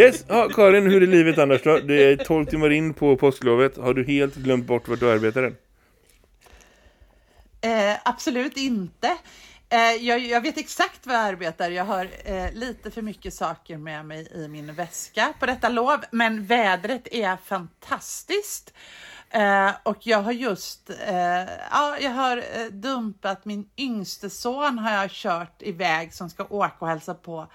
Yes, ja, Karin, hur är livet annars då? Det är 12 timmar in på påsklovet. Har du helt glömt bort vart du arbetar än? Eh, absolut inte. Eh, jag, jag, vet exakt var jag arbetar. Jag har eh, lite för mycket saker med mig i min väska på detta lov. Men vädret är fantastiskt. Eh, och jag har just eh, ja, jag har eh, dumpat min yngste son har jag kört iväg som ska åka och hälsa på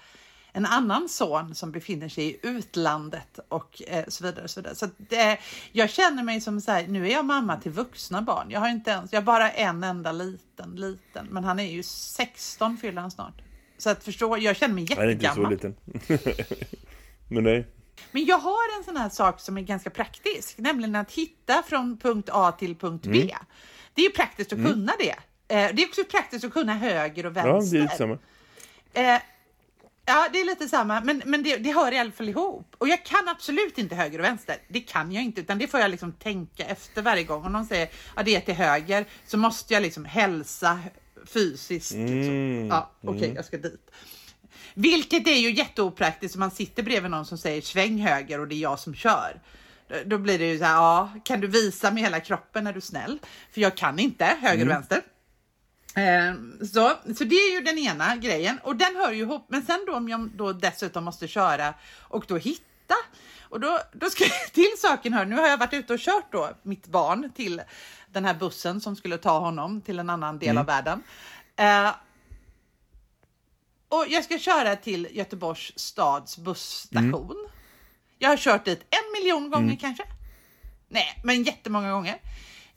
en annan son som befinner sig i utlandet och eh, så vidare. Och så vidare. så det, jag känner mig som så här, nu är jag mamma till vuxna barn. Jag har inte ens, jag har bara en enda liten, liten, men han är ju 16 fyller han snart. Så att förstå, jag känner mig jättegammal. Han är inte så liten. men nej. Men jag har en sån här sak som är ganska praktisk, nämligen att hitta från punkt A till punkt B. Mm. Det är ju praktiskt att mm. kunna det. Eh, det är också praktiskt att kunna höger och vänster. Ja, det är samma. Ja, det är lite samma, men, men det, det hör i alla fall ihop. Och jag kan absolut inte höger och vänster. Det kan jag inte, utan det får jag liksom tänka efter varje gång. Om någon säger att ja, det är till höger så måste jag liksom hälsa fysiskt. Liksom. Mm. Ja, okej, okay, mm. jag ska dit. Vilket är ju jätteopraktiskt om man sitter bredvid någon som säger sväng höger och det är jag som kör. Då blir det ju så här, ja, kan du visa med hela kroppen är du snäll? För jag kan inte höger och mm. vänster. Eh, så, så det är ju den ena grejen och den hör ju ihop. Men sen då om jag då dessutom måste köra och då hitta och då, då ska till saken hör. Nu har jag varit ute och kört då mitt barn till den här bussen som skulle ta honom till en annan del mm. av världen. Eh, och jag ska köra till Göteborgs stads busstation. Mm. Jag har kört dit en miljon gånger mm. kanske. Nej, men jättemånga gånger.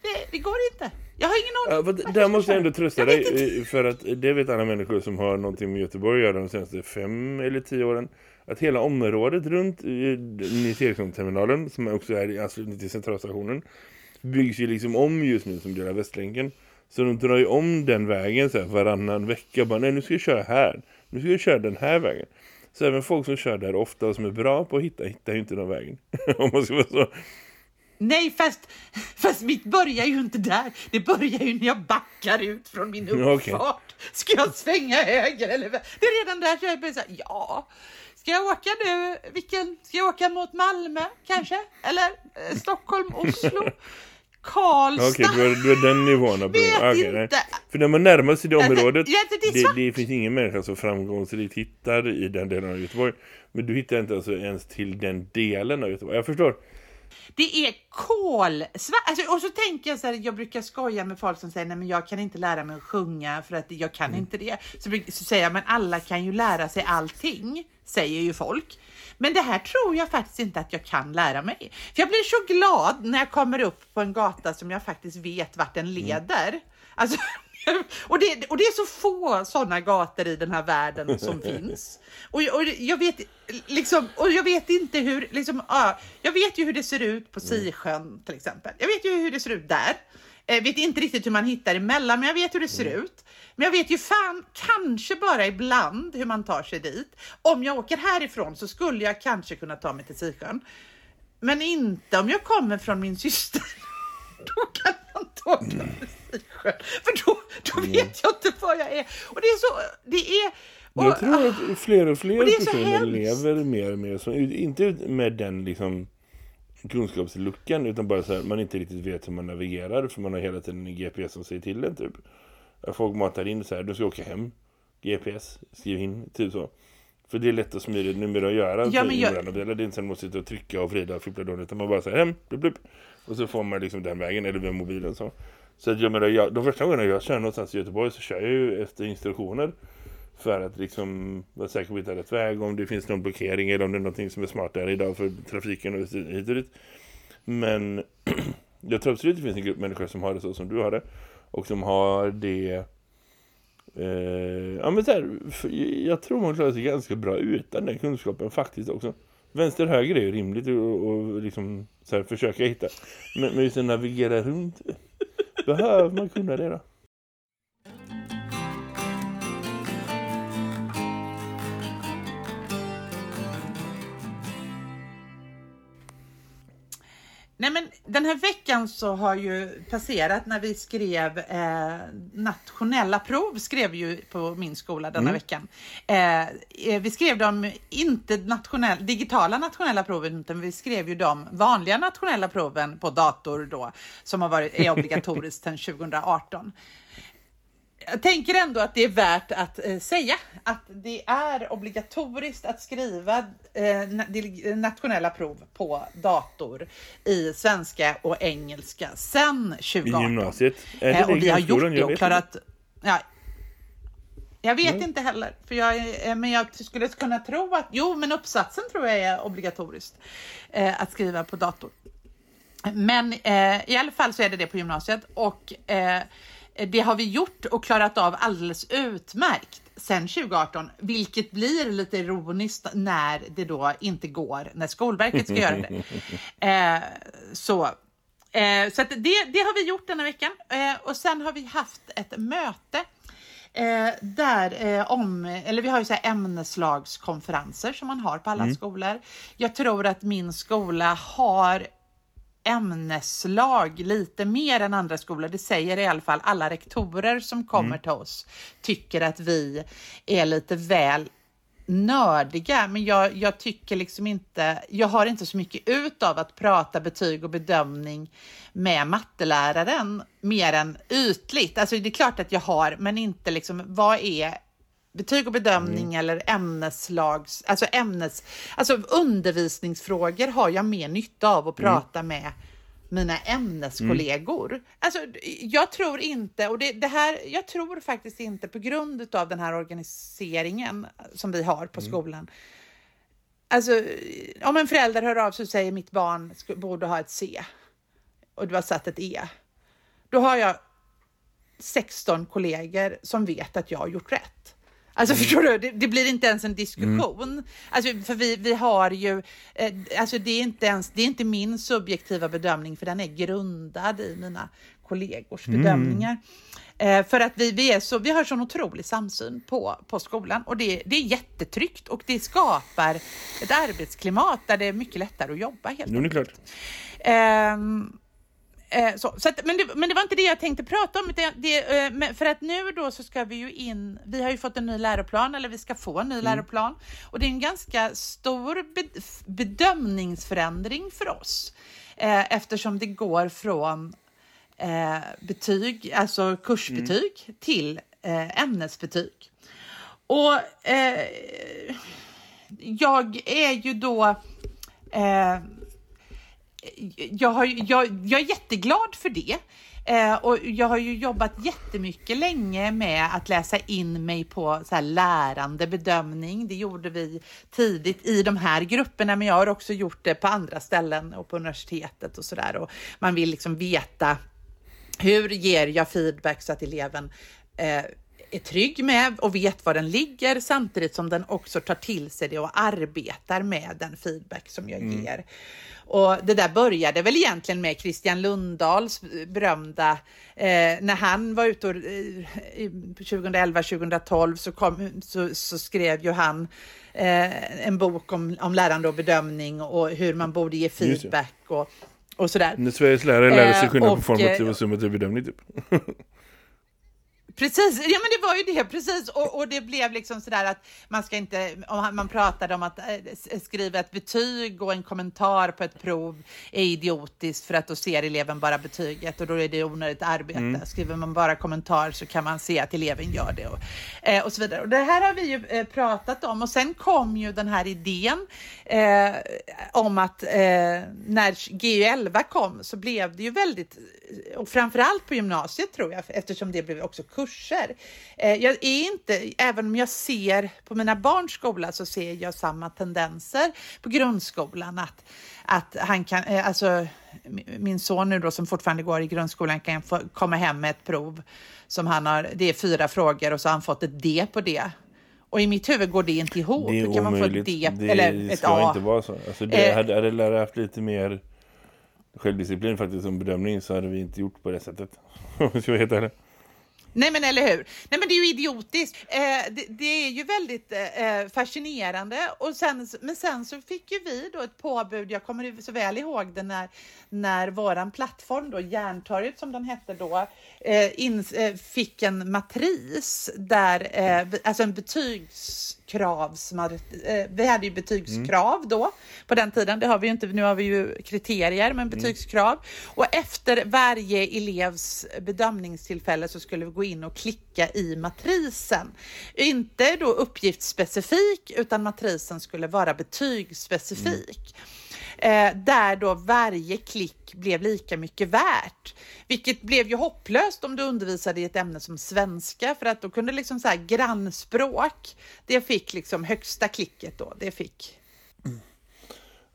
Det, det går inte. Jag har ingen aning. Ja, där måste jag ändå trösta dig. För att det vet alla människor som har någonting med Göteborg att göra de senaste fem eller tio åren. Att hela området runt Nils Eriksson-terminalen, som också är i anslutning till centralstationen, byggs ju liksom om just nu som delar Västlänken. Så de drar ju om den vägen så här varannan vecka. Bara, nej nu ska jag köra här. Nu ska jag köra den här vägen. Så även folk som kör där ofta och som är bra på att hitta, hittar ju inte den vägen. Om man ska vara så Nej, fast, fast mitt börjar ju inte där. Det börjar ju när jag backar ut från min uppfart. Okay. Ska jag svänga höger eller Det är redan där jag börjar säga, ja. Ska jag åka nu? Vilken? Ska jag åka mot Malmö kanske? Eller eh, Stockholm, Oslo? Karlstad. Okej, okay, du, är den nivån. Vet okay, inte. Nej. För när man närmar sig det området, det, det, det, finns ingen människa som framgångsrikt hittar i den delen av Göteborg. Men du hittar inte alltså ens till den delen av Göteborg. Jag förstår. Det är kolsvart. Alltså, och så tänker jag så här, jag brukar skoja med folk som säger nej men jag kan inte lära mig att sjunga för att jag kan mm. inte det. Så, så säger jag men alla kan ju lära sig allting, säger ju folk. Men det här tror jag faktiskt inte att jag kan lära mig. För jag blir så glad när jag kommer upp på en gata som jag faktiskt vet vart den mm. leder. Mm. Alltså, och, det, och det är så få sådana gator i den här världen som finns. Och, och, jag vet liksom, och jag vet inte hur, liksom, uh, jag vet ju hur det ser ut på Sisjön till exempel. Jag vet ju hur det ser ut där. Jag vet inte riktigt hur man hittar emellan, men jag vet hur det ser mm. ut. Men jag vet ju fan, kanske bara ibland hur man tar sig dit. Om jag åker härifrån så skulle jag kanske kunna ta mig till Sisjön. Men inte om jag kommer från min syster. Då kan jag inte åka För då, då mm. vet jag inte var jag är. Och det är så, det är och, jag tror att fler och fler och personer lever mer och mer som, inte med den liksom kunskapsluckan utan bara så att man inte riktigt vet hur man navigerar för man har hela tiden en GPS som säger till en typ. Folk matar in så här, du ska åka hem. GPS, skriv in, typ så. För det är lätt och smidigt numera att göra. Ja, men jag... Det är inte så att man måste trycka och vrida och fippla då, utan man bara säger hem, blup, blup. Och så får man liksom den vägen, eller via mobilen så. Så att jag menar, jag, de första gångerna jag kör någonstans i Göteborg så kör jag ju efter instruktioner. För att liksom vara säker på att hitta rätt väg. Om det finns någon blockering eller om det är någonting som är smartare idag för trafiken och hit och dit. Men jag tror absolut att det finns en grupp människor som har det så som du har det. Och som har det Eh, ja, men så här, jag tror man klarar sig ganska bra utan den kunskapen faktiskt också. Vänster-höger är ju rimligt och, och liksom så här, försöka hitta. Men, men just att navigera runt, behöver man kunna det då? Nej, men den här veckan så har ju passerat när vi skrev eh, nationella prov, skrev ju på min skola denna mm. veckan. Eh, eh vi skrev de inte nationell, digitala nationella proven, utan vi skrev ju de vanliga nationella proven på dator då, som har varit, är obligatoriskt sedan 2018 jag tänker ändå att det är värt att eh, säga att det är obligatoriskt att skriva eh, nationella prov på dator i svenska och engelska sedan 2018. I gymnasiet? Är det eh, och vi har gjort det och klarat... Ja, jag vet mm. inte heller, för jag, eh, men jag skulle kunna tro att... Jo, men uppsatsen tror jag är obligatoriskt eh, att skriva på dator. Men eh, i alla fall så är det det på gymnasiet och eh, det har vi gjort och klarat av alldeles utmärkt sedan 2018, vilket blir lite ironiskt när det då inte går när Skolverket ska göra det. Eh, så eh, så det, det har vi gjort denna veckan eh, och sen har vi haft ett möte Eh, där eh, om, eller vi har ju så ämneslagskonferenser som man har på alla mm. skolor. Jag tror att min skola har ämneslag lite mer än andra skolor. Det säger i alla fall alla rektorer som kommer mm. till oss tycker att vi är lite väl nördiga, men jag, jag, tycker liksom inte, jag har inte så mycket ut av att prata betyg och bedömning med matteläraren mer än ytligt. Alltså det är klart att jag har, men inte liksom vad är betyg och bedömning mm. eller ämneslags, alltså ämnes, alltså undervisningsfrågor har jag mer nytta av att mm. prata med mina ämneskollegor. Mm. Alltså, jag tror inte, och det, det, här, jag tror faktiskt inte på grund av den här organiseringen som vi har på mm. skolan. Alltså, om en förälder hör av sig och säger mitt barn borde ha ett C och du har satt ett E. Då har jag 16 kollegor som vet att jag har gjort rätt. Alltså mm. förstår du, det, det, blir inte ens en diskussion. Mm. Alltså, för vi, vi har ju, eh, alltså det är, inte ens, det är inte min subjektiva bedömning för den är grundad i mina kollegors mm. bedömningar. Eh, för att vi, vi, är så, vi har sån otrolig samsyn på, på skolan och det, det är jättetryggt och det skapar ett arbetsklimat där det är mycket lättare att jobba. Helt det klart. Um, Eh, så, så att, men, det, men det var inte det jag tänkte prata om. Det, det, eh, för att nu då så ska vi ju in, vi har ju fått en ny läroplan, eller vi ska få en ny mm. läroplan. Och det är en ganska stor be, bedömningsförändring för oss. Eh, eftersom det går från eh, betyg, alltså kursbetyg, mm. till eh, ämnesbetyg. Och eh, jag är ju då jag, har, jag, jag är jätteglad för det. Eh, och jag har ju jobbat jättemycket länge med att läsa in mig på så här lärande bedömning. Det gjorde vi tidigt i de här grupperna, men jag har också gjort det på andra ställen och på universitetet och sådär. Och man vill liksom veta hur ger jag feedback så att eleven eh, är trygg med och vet var den ligger samtidigt som den också tar till sig det och arbetar med den feedback som jag mm. ger. Och det där började väl egentligen med Christian Lundahls berömda, eh, när han var ute och, eh, 2011-2012 så, så, så, skrev ju han eh, en bok om, om lärande och bedömning och hur man borde ge feedback och, och sådär. När Sveriges lärare lärde sig skillnad på formativ och summativ bedömning typ. Precis, ja men det var ju det precis och, och det blev liksom sådär att man ska inte, om man pratade om att äh, skriva ett betyg och en kommentar på ett prov är idiotiskt för att då ser eleven bara betyget och då är det onödigt arbete. Mm. Skriver man bara kommentar så kan man se att eleven gör det och, eh, och så vidare. Och det här har vi ju eh, pratat om och sen kom ju den här idén eh, om att eh, när GU11 kom så blev det ju väldigt, och framförallt på gymnasiet tror jag, eftersom det blev också kurser. Eh, jag är inte, även om jag ser på mina barns skola så ser jag samma tendenser på grundskolan att, att han kan, eh, alltså min son nu då som fortfarande går i grundskolan kan få komma hem med ett prov som han har, det är fyra frågor och så har han fått ett D på det. Och i mitt huvud går det inte ihop. Det är kan man få ett D det eller ett ska A? inte vara så. Alltså det, eh, hade, hade lärare haft lite mer självdisciplin faktiskt som bedömning så hade vi inte gjort på det sättet. Om vi ska vara helt ärlig. Nej men eller hur. Nej men det är ju idiotiskt. Eh, det, det, är ju väldigt eh, eh fascinerande. Och sen, men sen så fick ju vi då ett påbud, jag kommer så väl ihåg det när, när våran plattform då, Järntorget som den hette då, eh, in, eh, fick en matris där, eh, alltså en betygs kravs, eh, vi hade ju betygskrav mm. då på den tiden. Det har vi ju inte, nu har vi ju kriterier, men mm. betygskrav. Mm. Och efter varje elevs bedömningstillfälle så skulle vi gå in och klicka i matrisen. Inte då uppgiftsspecifik, utan matrisen skulle vara betygsspecifik. Mm eh, där då varje klick blev lika mycket värt. Vilket blev ju hopplöst om du undervisade i ett ämne som svenska för att då kunde liksom så här grannspråk, det fick liksom högsta klicket då, det fick.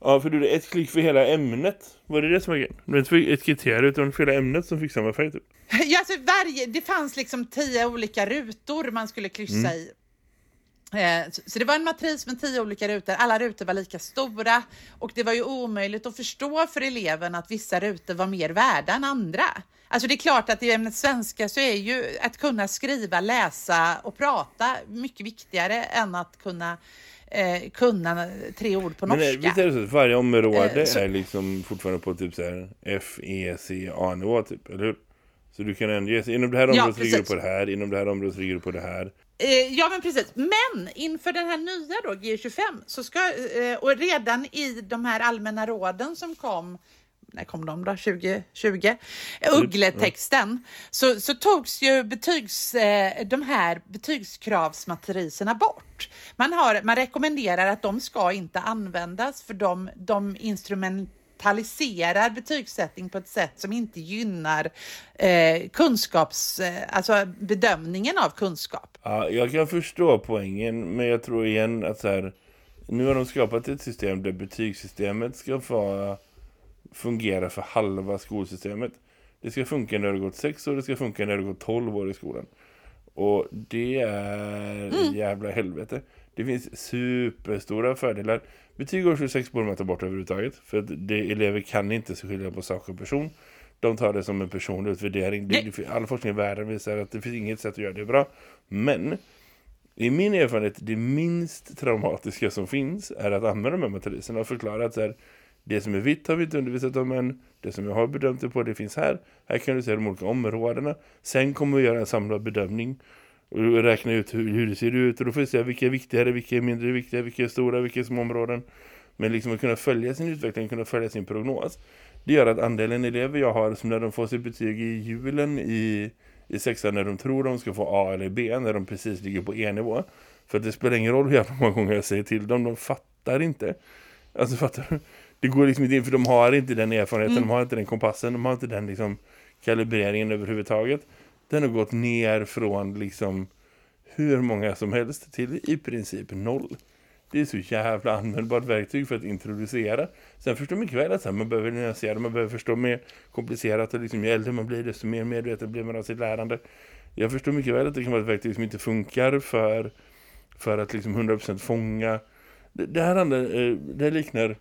Ja, för du är ett klick för hela ämnet. Var det det som var grejen? Det var inte ett kriterium utan för hela ämnet som fick samma färg typ. Ja, alltså varje, det fanns liksom tio olika rutor man skulle kryssa mm. i. Eh, så det var en matris med tio olika rutor. Alla rutor var lika stora och det var ju omöjligt att förstå för eleven att vissa rutor var mer värda än andra. Alltså det är klart att i ämnet svenska så är ju att kunna skriva, läsa och prata mycket viktigare än att kunna eh, kunna tre ord på norska. Men visst är det så att varje område eh, så... är liksom fortfarande på typ så här F, E, C, A-nivå typ, eller hur? Så du kan ändå inom det här området ja, ligger du på det här, inom det här området ligger du på det här. Eh, ja men precis, men inför den här nya då, G25, så ska, eh, och redan i de här allmänna råden som kom när kom de då? 2020? Uggletexten. Så, så togs ju betygs, eh, de här betygskravsmatriserna bort. Man, har, man rekommenderar att de ska inte användas för de, de instrument kapitaliserar betygssättning på ett sätt som inte gynnar eh, kunskaps, eh, alltså bedömningen av kunskap. Ja, jag kan förstå poängen, men jag tror igen att så här, nu har de skapat ett system där betygssystemet ska få fungera för halva skolsystemet. Det ska funka när det gått sex år, det ska funka när det gått tolv år i skolan. Och det är mm. jävla helvete. Det finns superstora fördelar. Betyg årskurs 6 borde man ta bort överhuvudtaget. För att det, elever kan inte så skilja på sak och person. De tar det som en personlig utvärdering. Det, all forskning i världen visar att det finns inget sätt att göra det bra. Men i min erfarenhet, det minst traumatiska som finns är att använda de här matriserna och förklara att så här, det som är vitt har vi inte undervisat om än. Det som jag har bedömt det på, det finns här. Här kan du se de olika områdena. Sen kommer vi göra en samlad bedömning och räkna ut hur, hur det ser ut. Och då får vi se vilka är viktigare, vilka är mindre viktiga, vilka är stora, vilka är små områden. Men liksom att kunna följa sin utveckling, kunna följa sin prognos. Det gör att andelen elever jag har som när de får sitt betyg i julen i, i sexan när de tror de ska få A eller B när de precis ligger på E-nivå. För det spelar ingen roll hur många gånger jag säger till dem, de fattar inte. Alltså fattar du? Det går liksom inte in för de har inte den erfarenheten, mm. de har inte den kompassen, de har inte den liksom kalibreringen överhuvudtaget den har gått ner från liksom hur många som helst till i princip noll. Det är så jävla användbart verktyg för att introducera. Sen förstår man mycket väl att man behöver nyansera, man behöver förstå mer komplicerat och liksom ju äldre man blir desto mer medveten blir man av sitt lärande. Jag förstår mycket väl att det kan vara ett verktyg som inte funkar för, för att liksom 100% fånga. Det, det här andra, eh, det liknar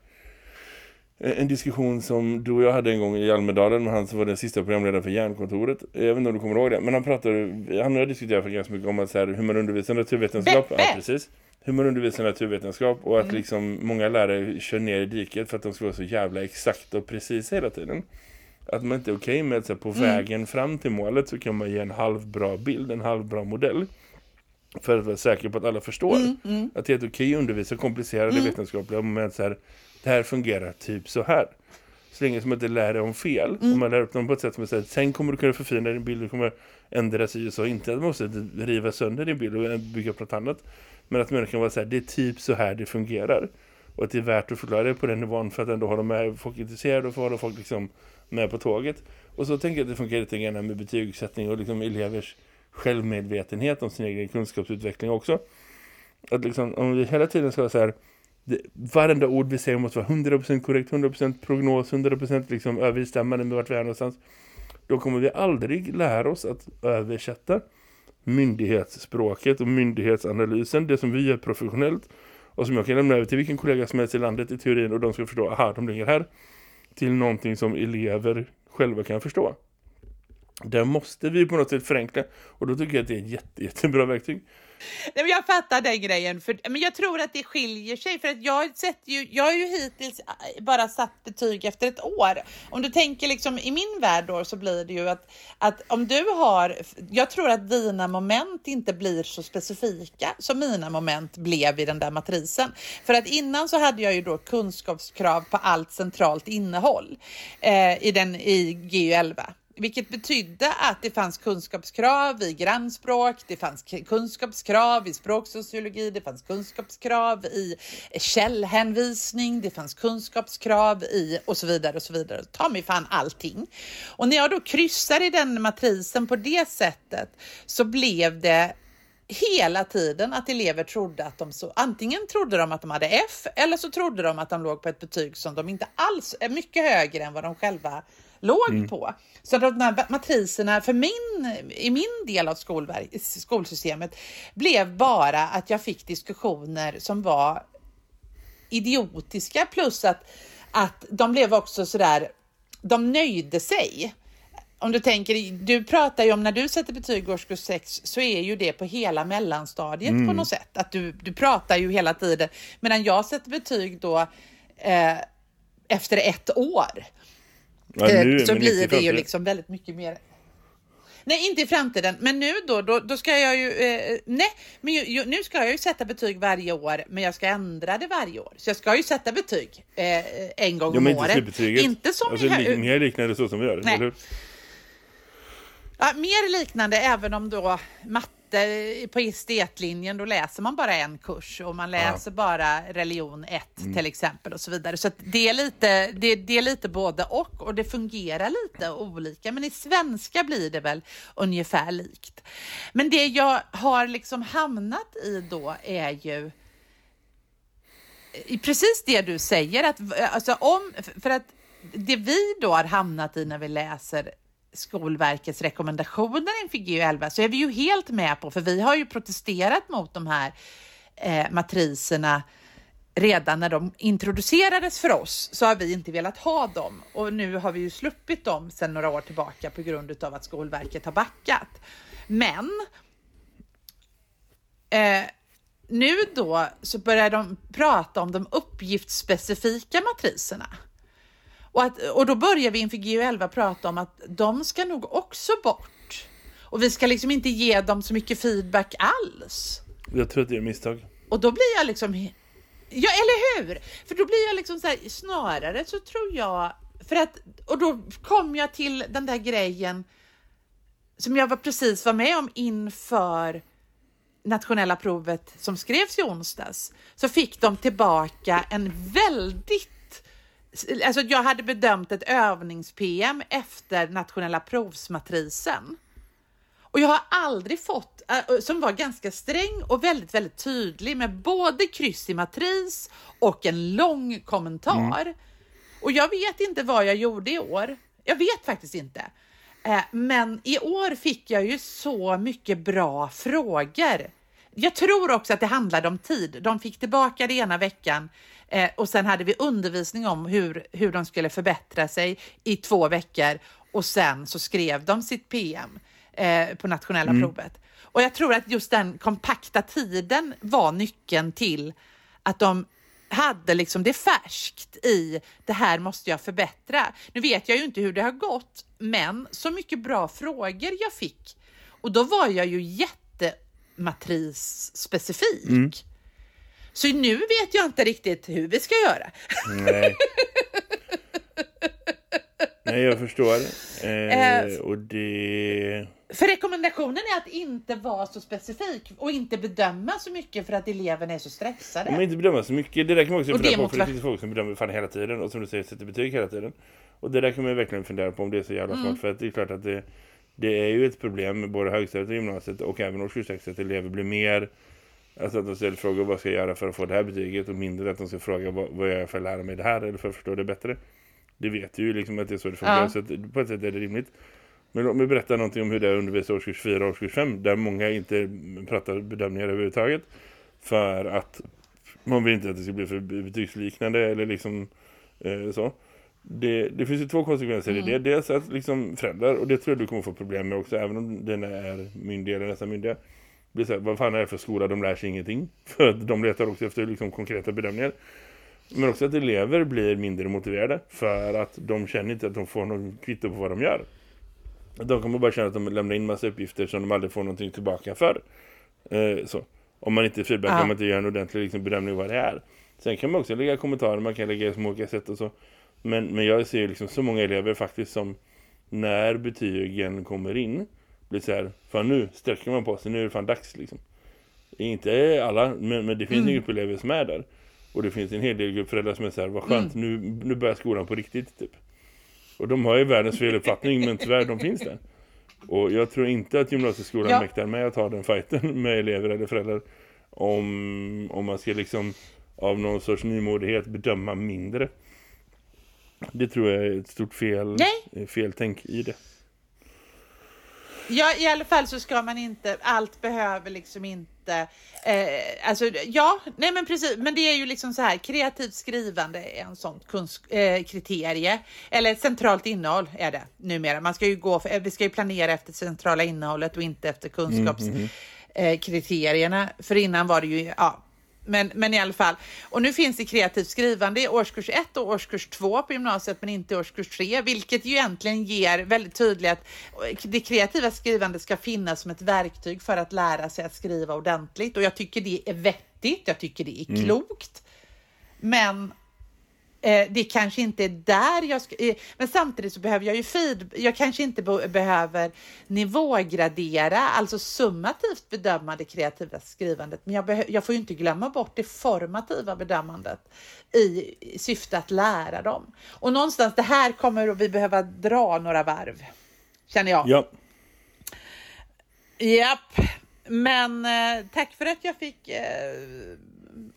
en diskussion som du och jag hade en gång i Almedalen med han som var den sista programledaren för Järnkontoret. Jag vet inte om du kommer ihåg det, men han pratade, han och jag diskuterade ganska mycket om att så här, hur man undervisar naturvetenskap. Ja, precis. Hur man undervisar naturvetenskap och att mm. liksom många lärare kör ner i diket för att de ska vara så jävla exakta och precis hela tiden. Att man inte är okej okay med att så här, på mm. vägen fram till målet så kan man ge en halvbra bild, en halvbra modell. För att vara säker på att alla förstår. Mm, mm. Att det är okej okay att undervisa komplicerade mm. vetenskapliga moment så här, det här fungerar typ så här. Så länge som man inte lär dig om fel. Mm. Om man lär upp dem på ett sätt som säger sen kommer du kunna förfina din bild, du kommer ändra sig och så. Inte att man måste riva sönder din bild och bygga upp något annat. Men att man kan vara så här, det är typ så här det fungerar. Och att det är värt att förklara det på den nivån för att ändå hålla med folk intresserade och få hålla folk liksom med på tåget. Och så tänker jag att det funkar lite grann med betygssättning och liksom elevers självmedvetenhet om sin egen kunskapsutveckling också. Att liksom, om vi hela tiden ska vara så här det, varenda ord vi säger måste vara 100% korrekt, 100% prognos, 100% liksom överstämmande med vart vi är någonstans. Då kommer vi aldrig lära oss att översätta myndighetsspråket och myndighetsanalysen, det som vi gör professionellt och som jag kan lämna över till vilken kollega som helst i landet i teorin och de ska förstå, aha, de ligger här till någonting som elever själva kan förstå. Där måste vi på något sätt förenkla och då tycker jag att det är ett jätte, jättebra verktyg. Nej, men jag fattar den grejen, för, men jag tror att det skiljer sig för att jag, sett ju, jag har ju hittills äh, bara satt betyg efter ett år. Om du tänker liksom i min värld då så blir det ju att, att om du har, jag tror att dina moment inte blir så specifika som mina moment blev i den där matrisen. För att innan så hade jag ju då kunskapskrav på allt centralt innehåll eh, i den i GU11. Vilket betydde att det fanns kunskapskrav i grannspråk, det fanns kunskapskrav i språksociologi, det fanns kunskapskrav i källhänvisning, det fanns kunskapskrav i och så vidare och så vidare. Ta mig fan allting. Och när jag då kryssar i den matrisen på det sättet så blev det hela tiden att elever trodde att de så antingen trodde de att de hade F eller så trodde de att de låg på ett betyg som de inte alls är mycket högre än vad de själva låg mm. på. Så de här matriserna för min, i min del av skolsystemet blev bara att jag fick diskussioner som var idiotiska plus att, att de blev också sådär, de nöjde sig. Om du tänker, du pratar ju om när du sätter betyg i årskurs 6 så är ju det på hela mellanstadiet mm. på något sätt. Att du, du pratar ju hela tiden. Medan jag sätter betyg då eh, efter ett år. Ja, nu, så blir det ju liksom väldigt mycket mer Nej, inte i framtiden. Men nu då, då, då ska jag ju... Eh, nej, men ju, ju, nu ska jag ju sätta betyg varje år, men jag ska ändra det varje år. Så jag ska ju sätta betyg eh, en gång om året. Inte Inte som... Alltså, li mer liknande så som vi gör, nej. eller Ja, mer liknande, även om då matte på estetlinjen, då läser man bara en kurs och man läser ja. bara religion 1 mm. till exempel och så vidare. Så det är, lite, det, det, är lite både och och det fungerar lite olika. Men i svenska blir det väl ungefär likt. Men det jag har liksom hamnat i då är ju precis det du säger, att, alltså om, för att det vi då har hamnat i när vi läser Skolverkets rekommendationer inför GU11 så är vi ju helt med på, för vi har ju protesterat mot de här eh, matriserna redan när de introducerades för oss så har vi inte velat ha dem och nu har vi ju sluppit dem sedan några år tillbaka på grund av att Skolverket har backat. Men eh, nu då så börjar de prata om de uppgiftsspecifika matriserna. Och, att, och då börjar vi inför GU11 prata om att de ska nog också bort. Och vi ska liksom inte ge dem så mycket feedback alls. Jag tror att det är misstag. Och då blir jag liksom... Ja, eller hur? För då blir jag liksom så här, snarare så tror jag... För att, och då kom jag till den där grejen som jag var precis var med om inför nationella provet som skrevs i onsdags. Så fick de tillbaka en väldigt Alltså jag hade bedömt ett övnings-PM efter nationella provsmatrisen. Och jag har aldrig fått, som var ganska sträng och väldigt, väldigt tydlig med både kryss i matris och en lång kommentar. Mm. Och jag vet inte vad jag gjorde i år. Jag vet faktiskt inte. Men i år fick jag ju så mycket bra frågor. Jag tror också att det handlade om tid. De fick tillbaka det ena veckan Eh, och sen hade vi undervisning om hur, hur de skulle förbättra sig i två veckor och sen så skrev de sitt PM eh, på nationella mm. provet. Och jag tror att just den kompakta tiden var nyckeln till att de hade liksom det färskt i det här måste jag förbättra. Nu vet jag ju inte hur det har gått, men så mycket bra frågor jag fick och då var jag ju jättematrisspecifik. Mm. Så nu vet jag inte riktigt hur vi ska göra. Nej. Nej, jag förstår. Eh, eh, och det... För rekommendationen är att inte vara så specifik och inte bedöma så mycket för att eleverna är så stressade. Men inte bedöma så mycket. Det där kan man också fundera på för det finns folk som bedömer fan hela tiden och som du säger sätter betyg hela tiden. Och det där kan man verkligen fundera på om det är så jävla smart mm. för att det är klart att det det är ju ett problem med både högstadiet och gymnasiet och även årskurs 6 att elever blir mer alltså att de ställer frågor vad ska jag göra för att få det här betyget och mindre att de ska fråga vad, vad jag gör för att lära mig det här eller för att förstå det bättre. Det vet ju liksom att det är så det funkar ja. så att på ett sätt är det rimligt. Men låt mig berätta någonting om hur det är undervisar årskurs 4 och årskurs 5 där många inte pratar bedömningar överhuvudtaget för att man vill inte att det ska bli för betygsliknande eller liksom eh, så. Det, det, finns ju två konsekvenser mm. i det. Dels att liksom föräldrar, och det tror jag du kommer få problem med också, även om den är myndig eller nästan myndiga. Blir så här, vad fan är det för skola? De lär sig ingenting. För att de letar också efter liksom konkreta bedömningar. Men också att elever blir mindre motiverade för att de känner inte att de får någon kvitto på vad de gör. De kommer bara känna att de lämnar in massa uppgifter som de aldrig får någonting tillbaka för. Eh, så. Om man inte feedbackar, ja. om man inte gör en ordentlig liksom, bedömning vad det är. Sen kan man också lägga kommentarer, man kan lägga små olika sätt och så. Men, men jag ser liksom så många elever faktiskt som när betygen kommer in blir så här, fan nu sträcker man på sig, nu är det fan dags liksom. Inte alla, men, men det finns mm. en grupp elever som är där. Och det finns en hel del grupp föräldrar som är så här, vad skönt, mm. nu, nu börjar skolan på riktigt typ. Och de har ju världens feluppfattning, men tyvärr de finns där. Och jag tror inte att gymnasieskolan ja. mäktar med att ta den fighten med elever eller föräldrar. Om, om man ska liksom av någon sorts nymodighet bedöma mindre. Det tror jag är ett stort fel, Nej. feltänk i det. Ja, i alla fall så ska man inte, allt behöver liksom inte, eh, alltså ja, nej men precis, men det är ju liksom så här, kreativt skrivande är en sån eh, kriterie, eller ett centralt innehåll är det numera. Man ska ju gå, för, vi ska ju planera efter centrala innehållet och inte efter kunskapskriterierna, mm, mm, mm. för innan var det ju, ja, men, men i alla fall. Och nu finns det kreativt skrivande i årskurs 1 och årskurs 2 på gymnasiet, men inte i årskurs 3, vilket ju egentligen ger väldigt tydligt att det kreativa skrivandet ska finnas som ett verktyg för att lära sig att skriva ordentligt. Och jag tycker det är vettigt, jag tycker det är mm. klokt. Men Eh, det kanske inte är där jag ska, eh, men samtidigt så behöver jag ju feed, jag kanske inte be behöver nivågradera, alltså summativt bedöma det kreativa skrivandet, men jag, jag får ju inte glömma bort det formativa bedömandet i, i syfte att lära dem. Och någonstans, det här kommer vi behöva dra några varv, känner jag. Ja. Japp, men eh, tack för att jag fick eh,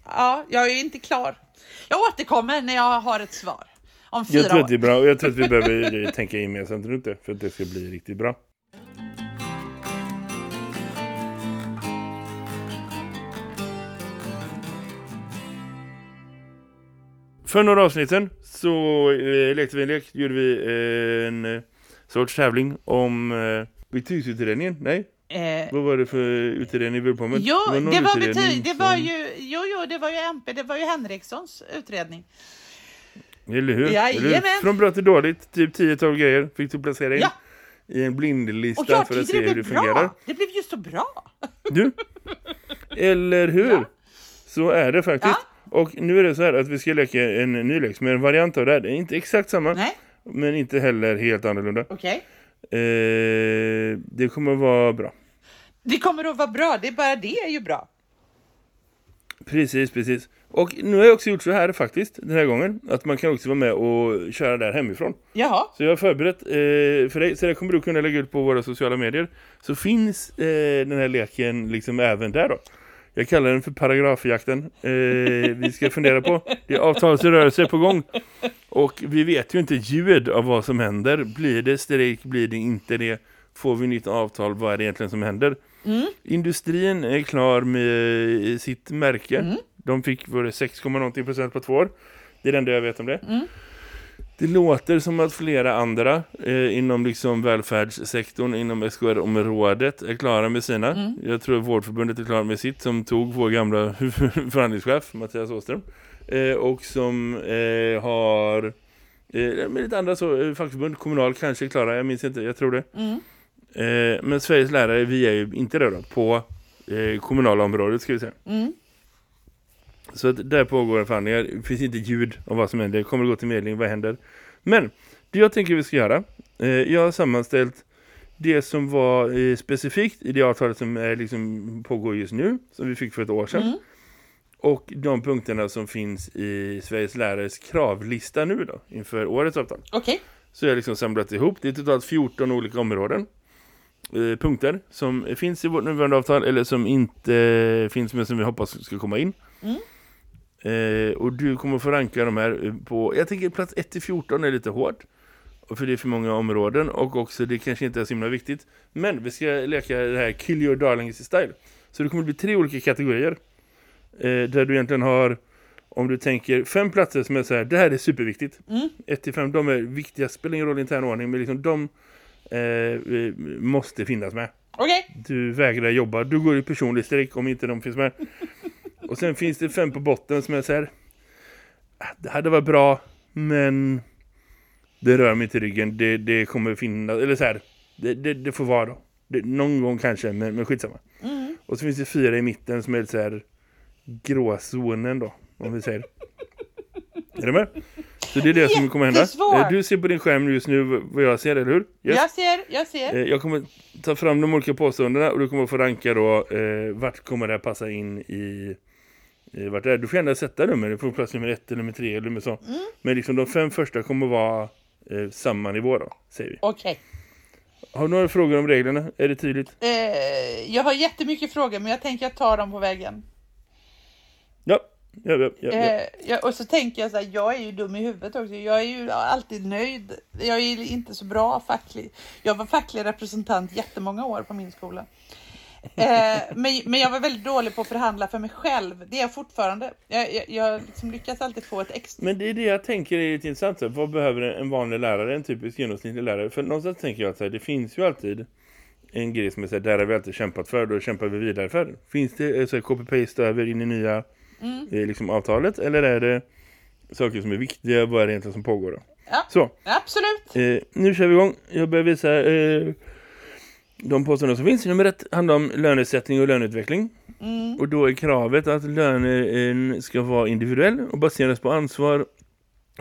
ja, jag är inte klar. Jag återkommer när jag har ett svar. Om fyra jag tror att det är bra. Jag tror att vi behöver tänka gemensamt runt det för att det ska bli riktigt bra. För några avsnitt sedan så eh, lekte vi en lek. Gjorde vi eh, en sorts tävling om eh, betygsutredningen. Nej, Eh, Vad var det för utredning vi på med? Jo, det var, det var, betyg, det var ju, jo, jo, det var ju MP, det var ju Henrikssons utredning. Eller hur? Eller hur? Från bra till dåligt, typ 10-12 grejer fick du placera in. Ja. I en blindlista för att se hur det bra. fungerar. Det blev ju så bra. Du, eller hur? Ja. Så är det faktiskt. Ja. Och nu är det så här att vi ska leka en ny lek med en variant av det här. Det är inte exakt samma. Nej. Men inte heller helt annorlunda. Okej. Okay. Eh, det kommer att vara bra. Det kommer att vara bra, det är bara det är ju bra. Precis, precis. Och nu har jag också gjort så här faktiskt den här gången. Att man kan också vara med och köra där hemifrån. Jaha. Så jag har förberett eh, för dig. Så det kommer du kunna lägga ut på våra sociala medier. Så finns eh, den här leken liksom även där då. Jag kallar den för paragrafjakten. Eh, vi ska fundera på. Det är avtalsrörelse på gång. Och vi vet ju inte ljud av vad som händer. Blir det strejk, blir det inte det? Får vi nytt avtal? Vad är det egentligen som händer? Mm. Industrin är klar med sitt märke. Mm. De fick 6,90% på två år. Det är det enda jag vet om det. Mm. Det låter som att flera andra eh, inom liksom välfärdssektorn, inom SKR-området är klara med sina. Mm. Jag tror Vårdförbundet är klara med sitt som tog vår gamla förhandlingschef Mattias Åström. Eh, och som eh, har eh, med lite andra så, eh, fackförbund, kommunal kanske är klara, jag minns inte, jag tror det. Mm. Eh, men Sveriges lärare, vi är ju inte då, på eh, kommunala området ska vi säga. Mm. Så att där pågår en förhandlingar. Det finns inte ljud om vad som händer. Kommer det gå till medling? Vad händer? Men det jag tänker vi ska göra. Eh, jag har sammanställt det som var eh, specifikt i det avtalet som är liksom pågår just nu. Som vi fick för ett år sedan. Mm. Och de punkterna som finns i Sveriges lärares kravlista nu då. Inför årets avtal. Okej. Okay. Så jag har liksom samlat ihop. Det är totalt 14 olika områden. eh, punkter som finns i vårt nuvarande avtal eller som inte finns men som vi hoppas ska komma in. Mm. Eh, och du kommer få ranka de här på, jag tänker plats 1-14 är lite hårt. För det är för många områden och också det kanske inte är så himla viktigt. Men vi ska leka det här Kill Your Darlings Style. Så det kommer bli tre olika kategorier. Eh, där du egentligen har, om du tänker fem platser som är så här, det här är superviktigt. 1-5, mm. de är viktiga, spelar ingen roll i intern ordning, men liksom de eh, måste finnas med. Okay. Du vägrar jobba, du går i personlig strejk om inte de finns med. Och sen finns det fem på botten som är så här, ah, det hade varit bra, men det rör mig till ryggen, det, det kommer finnas, eller så här, det, det, det får vara då. Det, någon gång kanske, men, men skitsamma. Mm. Och så finns det fyra i mitten som är så här gråzonen då, om vi säger. är du med? Så det är det som kommer hända. Eh, du ser på din skärm just nu vad jag ser, eller hur? Yes. Jag ser, jag ser. Eh, jag kommer ta fram de olika påståendena och du kommer få ranka då eh, vart kommer det passa in i eh, vart det är. Du får gärna sätta nummer, får plats nummer ett eller nummer tre eller nummer så. Mm. Men liksom de fem första kommer vara eh, samma nivå då, säger vi. Okej. Okay. Har du några frågor om reglerna? Är det tydligt? Eh, jag har jättemycket frågor men jag tänker att ta dem på vägen. Ja, ja, ja, ja, eh, ja. Och så tänker jag så här, jag är ju dum i huvudet också. Jag är ju alltid nöjd. Jag är inte så bra facklig. Jag var facklig representant jättemånga år på min skola. Eh, men, men jag var väldigt dålig på att förhandla för mig själv. Det är jag fortfarande. Jag, jag, jag liksom lyckas alltid få ett extra. Men det är det jag tänker är lite intressant. Vad behöver en vanlig lärare, en typisk genomsnittlig lärare? För någonstans tänker jag att här, det finns ju alltid en grej som är så här, där har vi alltid kämpat för, då kämpar vi vidare för. Finns det så copy-paste över in i nya mm. eh, liksom, avtalet? Eller är det saker som är viktiga? Vad är det egentligen som pågår då? Ja, så. absolut. Eh, nu kör vi igång. Jag börjar visa... De påståenden som finns. Nummer ett handlar om lönesättning och löneutveckling. Mm. Och då är kravet att lönen ska vara individuell och baseras på ansvar,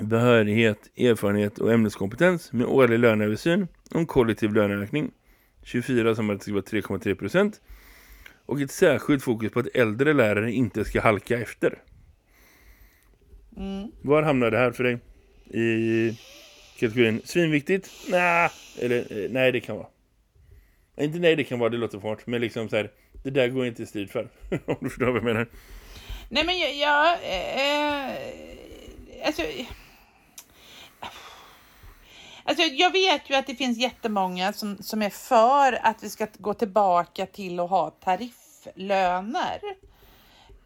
behörighet, erfarenhet och ämneskompetens med årlig löneöversyn och kollektiv löneökning. 24 som att det ska vara 3,3 procent. Och ett särskilt fokus på att äldre lärare inte ska halka efter. Mm. Var hamnar det här för dig? I kategorin svinviktigt? Nej, eller eh, nej det kan vara. Inte nej, det kan vara, det låter hårt. Men liksom så här, det där går inte i strid för. om du förstår vad jag menar. Nej, men jag... jag eh, alltså... Alltså, jag vet ju att det finns jättemånga som, som är för att vi ska gå tillbaka till att ha tarifflöner.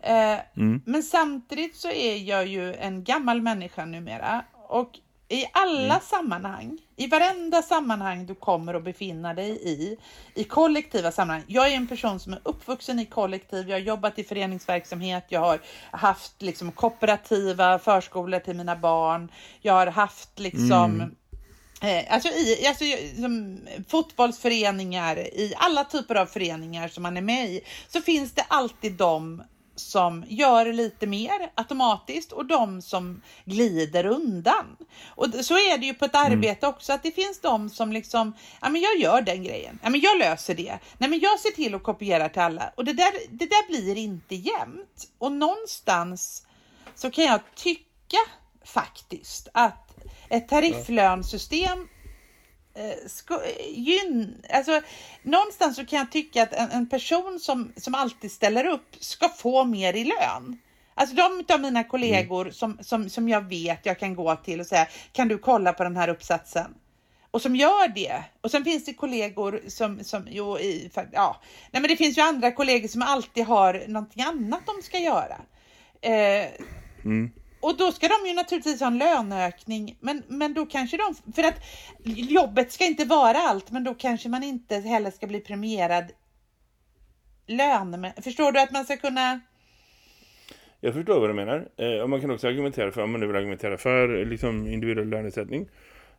Eh, mm. Men samtidigt så är jag ju en gammal människa numera och i alla mm. sammanhang, i varenda sammanhang du kommer att befinna dig i, i kollektiva sammanhang. Jag är en person som är uppvuxen i kollektiv, jag har jobbat i föreningsverksamhet, jag har haft liksom kooperativa förskolor till mina barn, jag har haft liksom mm. Eh, alltså i alltså, som fotbollsföreningar, i alla typer av föreningar som man är med i, så finns det alltid de som gör lite mer automatiskt och de som glider undan. Och så är det ju på ett mm. arbete mm. också, att det finns de som liksom, ja men jag gör den grejen, ja men jag löser det, nej men jag ser till att kopiera till alla och det där, det där blir inte jämnt. Och någonstans så kan jag tycka faktiskt att ett tarifflönsystem gyn, alltså, någonstans så kan jag tycka att en, en, person som, som alltid ställer upp ska få mer i lön. Alltså de av mina kollegor mm. som, som, som jag vet jag kan gå till och säga, kan du kolla på den här uppsatsen? Och som gör det. Och sen finns det kollegor som, som jo, i, ja, nej men det finns ju andra kollegor som alltid har någonting annat de ska göra. Eh, mm. Och då ska de ju naturligtvis ha en löneökning, men, men då kanske de, för att jobbet ska inte vara allt, men då kanske man inte heller ska bli premierad lön. Förstår du att man ska kunna... Jag förstår vad du menar. Eh, och man kan också argumentera för, om man nu vill argumentera för liksom, individuell lönesättning,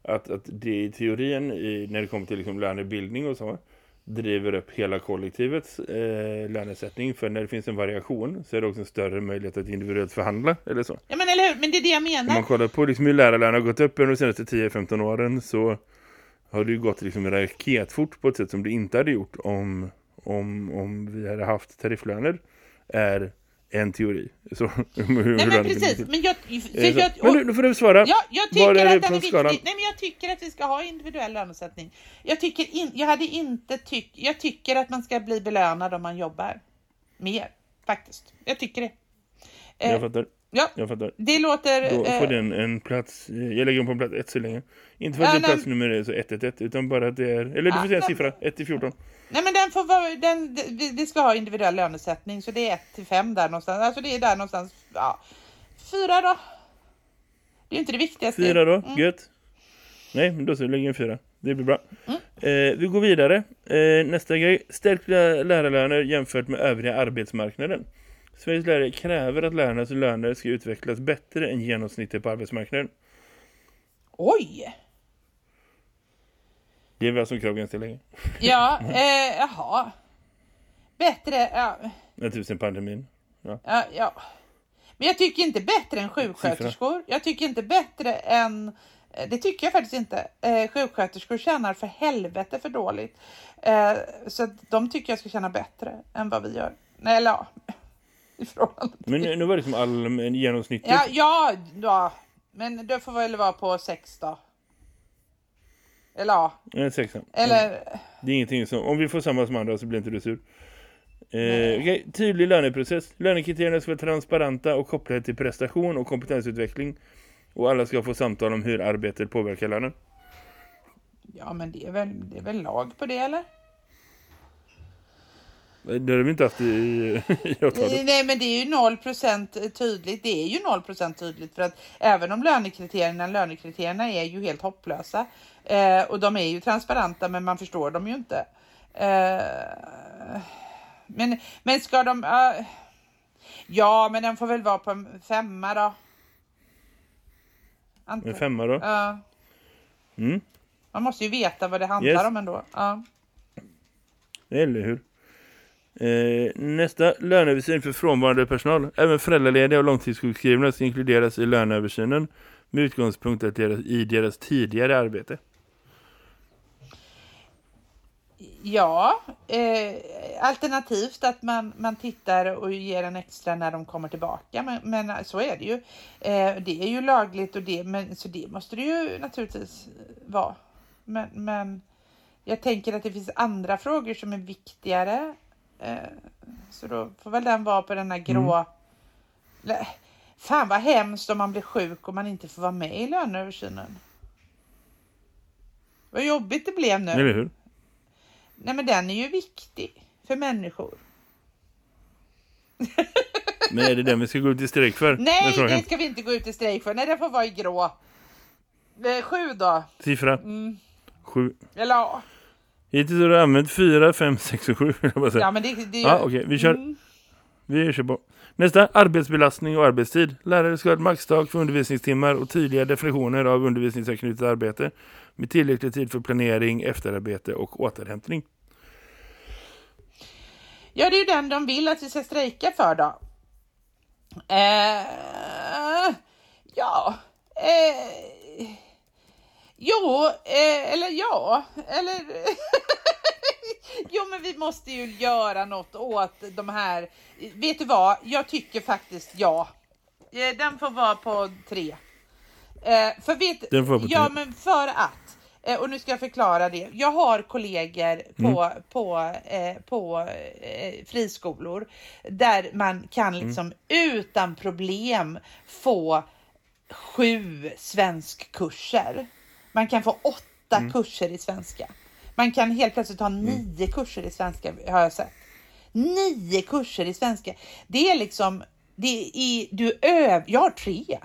att, att det i teorin, i, när det kommer till liksom, lönebildning och så, driver upp hela kollektivets eh, lönesättning. För när det finns en variation så är det också en större möjlighet att individuellt förhandla eller så. Ja men eller hur, men det är det jag menar. Om man kollar på liksom hur lärarlönerna har gått upp under de senaste 10-15 åren så har det ju gått liksom raketfort på ett sätt som det inte hade gjort om, om, om vi hade haft tarifflöner. Är en teori. Så, hur Nej men precis, men jag... För jag och, men nu får du svara. Ja, jag tycker att den är viktig. Nej men jag tycker att vi ska ha individuell lönesättning. Jag tycker, in, jag hade inte tyckt... Jag tycker att man ska bli belönad om man jobbar mer, faktiskt. Jag tycker det. Jag eh, fattar. Ja, jag fattar. det låter... Då får eh, den en plats, jag lägger den på plats ett så länge. Inte för att ja, det är platsnummer är så 111, utan bara att det är, eller du får säga en siffra, 1 till 14. Nej men den får vara, den, vi ska ha individuell lönesättning så det är 1 till 5 där någonstans, alltså det är där någonstans, ja, 4 då. Det är inte det viktigaste. 4 då, mm. gött. Nej, men då så lägger en 4. Det blir bra. Mm. Eh, vi går vidare. Eh, nästa grej. Stärkt lärarlöner jämfört med övriga arbetsmarknaden. Sveriges lärare kräver att lärarnas löner ska utvecklas bättre än genomsnittet på arbetsmarknaden. Oj! Det är väl som krav ganska länge. Ja, eh, jaha. Bättre, ja. En tusen pandemin. Ja. ja. ja. Men jag tycker inte bättre än sjuksköterskor. Jag tycker inte bättre än... Eh, det tycker jag faktiskt inte. Eh, sjuksköterskor tjänar för helvete för dåligt. Eh, så de tycker jag ska tjäna bättre än vad vi gör. Nej, eller ja i förhållande till. Men nu var det som allmän genomsnittligt. Ja, ja, ja, men det får väl vara på sex då. Eller ja. En sexa. Eller... Det är ingenting som, om vi får samma som andra så blir inte du sur. Eh, okay. Tydlig löneprocess. Lönekriterierna ska vara transparenta och kopplade till prestation och kompetensutveckling. Och alla ska få samtal om hur arbetet påverkar lönen. Ja, men det är väl, det är väl lag på det, eller? Det har vi inte haft i, i avtalet. Nej, men det är ju 0% tydligt. Det är ju 0% tydligt för att även om lönekriterierna, lönekriterierna är ju helt hopplösa eh, och de är ju transparenta men man förstår dem ju inte. Eh, men, men ska de... Uh, ja, men den får väl vara på en femma då. Ante. En femma då? Ja. Mm. Man måste ju veta vad det handlar yes. om ändå. Ja. Eller hur? Eh, nästa, löneöversyn för frånvarande personal. Även föräldralediga och långtidssjukskrivna ska inkluderas i löneöversynen med utgångspunkt att deras, i deras tidigare arbete. Ja, eh, alternativt att man, man tittar och ger en extra när de kommer tillbaka. Men, men så är det ju. Eh, det är ju lagligt och det, men, så det måste det ju naturligtvis vara. Men, men jag tänker att det finns andra frågor som är viktigare så då får väl den vara på den här grå... Mm. Fan vad hemskt om man blir sjuk och man inte får vara med i löneöversynen. Vad jobbigt det blev nu. Eller hur? Nej men den är ju viktig för människor. Men är det den vi ska gå ut i strejk för? Nej, det ska vi inte gå ut i strejk för. Nej, det får vara i grå. Eh, sju då. Siffra? Mm. Sju. Eller ja. Hittills har du använt 4, 5, 6 och 7. Ja, men det, det ja, okej, okay, vi kör. Mm. Vi kör på. Nästa, arbetsbelastning och arbetstid. Lärare ska ha ett maxtak för undervisningstimmar och tydliga definitioner av undervisningsanknutet arbete med tillräcklig tid för planering, efterarbete och återhämtning. Ja, det är ju den de vill att vi ska strejka för då. Eh, ja, eh, Jo, eh, eller ja, eller... jo, men vi måste ju göra något åt de här. Vet du vad? Jag tycker faktiskt ja. Eh, den får vara på tre. Eh, för vet, Den får på ja, men för att. Eh, och nu ska jag förklara det. Jag har kollegor på, mm. på, eh, på eh, friskolor där man kan mm. liksom mm. utan problem få sju svenskkurser. Man kan få åtta mm. kurser i svenska. Man kan helt plötsligt ha mm. nio kurser i svenska har jag sett. Nio kurser i svenska. Det är liksom, det är, du öv, jag har tre.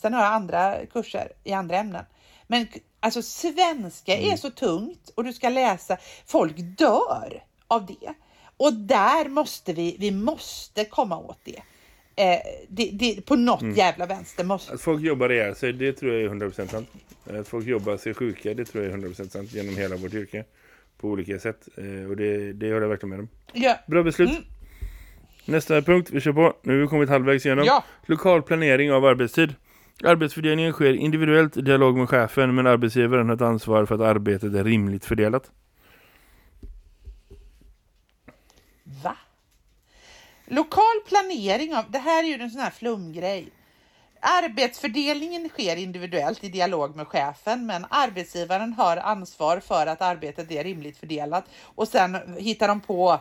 Sen har jag andra kurser i andra ämnen. Men alltså svenska mm. är så tungt och du ska läsa, folk dör av det. Och där måste vi, vi måste komma åt det. Eh, det, det, på något mm. jävla vänster måste... Att folk jobbar ihjäl sig, det tror jag är 100% sant. Att folk jobbar sig sjuka, det tror jag är 100% sant genom hela vårt yrke. På olika sätt. Eh, och det, det håller jag verkligen med dem. Ja. Bra beslut. Mm. Nästa punkt, vi kör på. Nu har vi kommit halvvägs igenom. Ja. Lokal planering av arbetstid. Arbetsfördelningen sker individuellt i dialog med chefen men arbetsgivaren har ett ansvar för att arbetet är rimligt fördelat. Va? Lokal planering av, det här är ju en sån här flumgrej. Arbetsfördelningen sker individuellt i dialog med chefen, men arbetsgivaren har ansvar för att arbetet är rimligt fördelat och sen hittar de på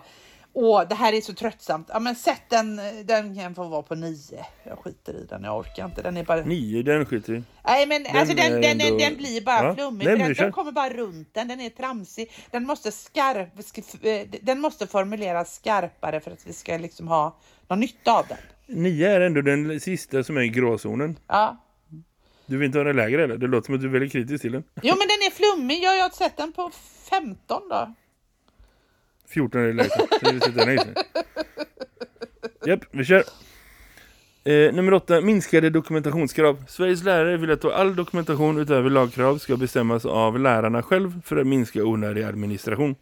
Åh, det här är så tröttsamt. Ja, men sätt den, den kan få vara på nio. Jag skiter i den, jag orkar inte. Den är bara... Nio, den skiter i. Nej, men den, alltså den, den, ändå... den, blir bara ja, flummig. Den, den, den, kommer bara runt den, den är tramsig. Den måste, skarp, eh, den måste formuleras skarpare för att vi ska liksom ha någon nytta av den. Nio är ändå den sista som är i gråzonen. Ja. Du vill inte ha den lägre eller? Det låter som att du är väldigt kritisk till den. Jo, men den är flummig. Jag har sett den på 15 då. 14 är det den Japp, vi kör. Eh, nummer 8. Minskade dokumentationskrav. Sveriges lärare vill att all dokumentation utöver lagkrav ska bestämmas av lärarna själv för att minska onödig administration.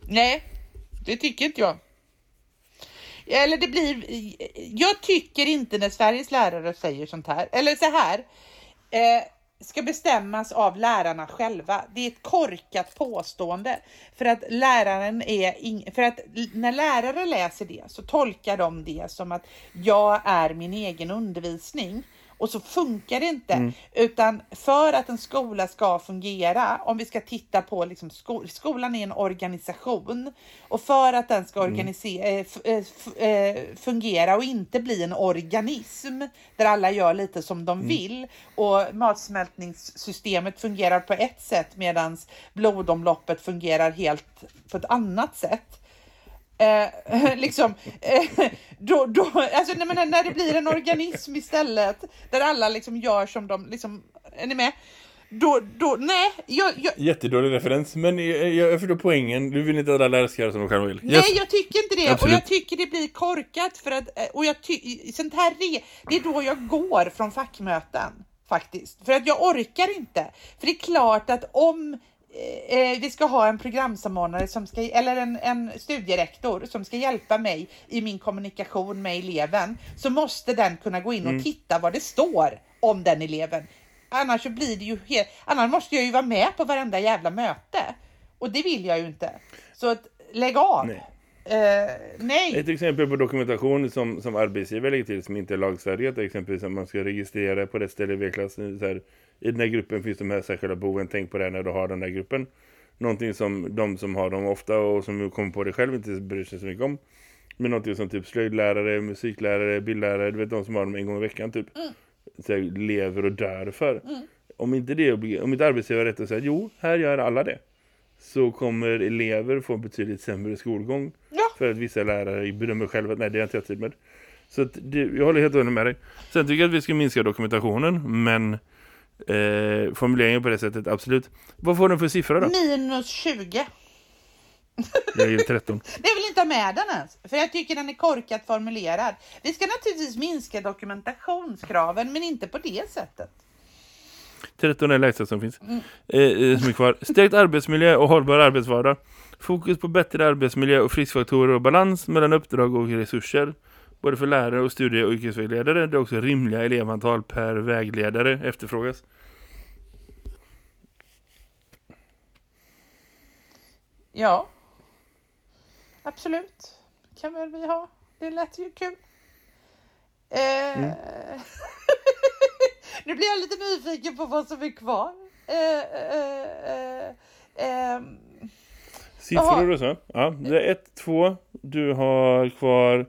Nej, det tycker inte jag. Eller det blir... Jag tycker inte när Sveriges lärare säger sånt här. Eller så här. Eh, ska bestämmas av lärarna själva. Det är ett korkat påstående. För att läraren är ing- för att när lärare läser det så tolkar de det som att jag är min egen undervisning. Och så funkar det inte. Mm. Utan för att en skola ska fungera, om vi ska titta på liksom sko skolan är en organisation. Och för att den ska mm. äh, äh, fungera och inte bli en organism där alla gör lite som de mm. vill och matsmältningssystemet fungerar på ett sätt medan blodomloppet fungerar helt på ett annat sätt Eh, liksom, eh, då, då, alltså, när, när det blir en organism istället, där alla liksom gör som de, liksom, är ni med? Då, då, nej, jag, jag... Jättedålig referens, men jag, jag förstår poängen. Du vill inte att alla älskar som de själva vill. Nej, jag tycker inte det. Absolut. Och jag tycker det blir korkat för att, eh, och jag ty, sånt här, det är då jag går från fackmöten faktiskt. För att jag orkar inte. För det är klart att om Eh, vi ska ha en programsamordnare som ska, eller en, en studierektor som ska hjälpa mig i min kommunikation med eleven, så måste den kunna gå in och mm. titta vad det står om den eleven. Annars så blir det ju helt, annars måste jag ju vara med på varenda jävla möte. Och det vill jag ju inte. Så att, lägg av. Nej. Uh, nej. Ett exempel på dokumentation som, som arbetsgivare lägger till som inte är lagstadgat är exempelvis att man ska registrera på det ställe i V-klassen i den här gruppen finns de här särskilda boven, tänk på det när du har den här gruppen. Någonting som de som har dem ofta och som kommer på det själv inte bryr sig så mycket om. Men någonting som typ slöjdlärare, musiklärare, bildlärare, du vet de som har dem en gång i veckan typ. Mm. Så lever och dör för. Mm. Om inte det om inte arbetsgivare rätt att säga jo, här gör alla det. Så kommer elever få betydligt sämre skolgång. Ja. För att vissa lärare bedömer själva att nej, det är inte jag tid med. Så att det, jag håller helt enig med dig. Sen tycker jag att vi ska minska dokumentationen, men eh, formuleringen på det sättet, absolut. Vad får den för siffra då? Minus 20. Jag ger 13. Det vill inte ha med den ens. För jag tycker den är korkat formulerad. Vi ska naturligtvis minska dokumentationskraven, men inte på det sättet. 13 är lägsta som finns. Mm. Eh, eh, som är kvar. Stärkt arbetsmiljö och hållbar arbetsvardag. Fokus på bättre arbetsmiljö och friskfaktorer och balans mellan uppdrag och resurser både för lärare och studie- och yrkesvägledare där också rimliga elevantal per vägledare efterfrågas. Ja, absolut. kan väl vi ha. Det lät ju kul. Eh, mm. nu blir jag lite nyfiken på vad som är kvar. Eh, eh, eh Siffror och så. Ja, det är 1, 2. Du har kvar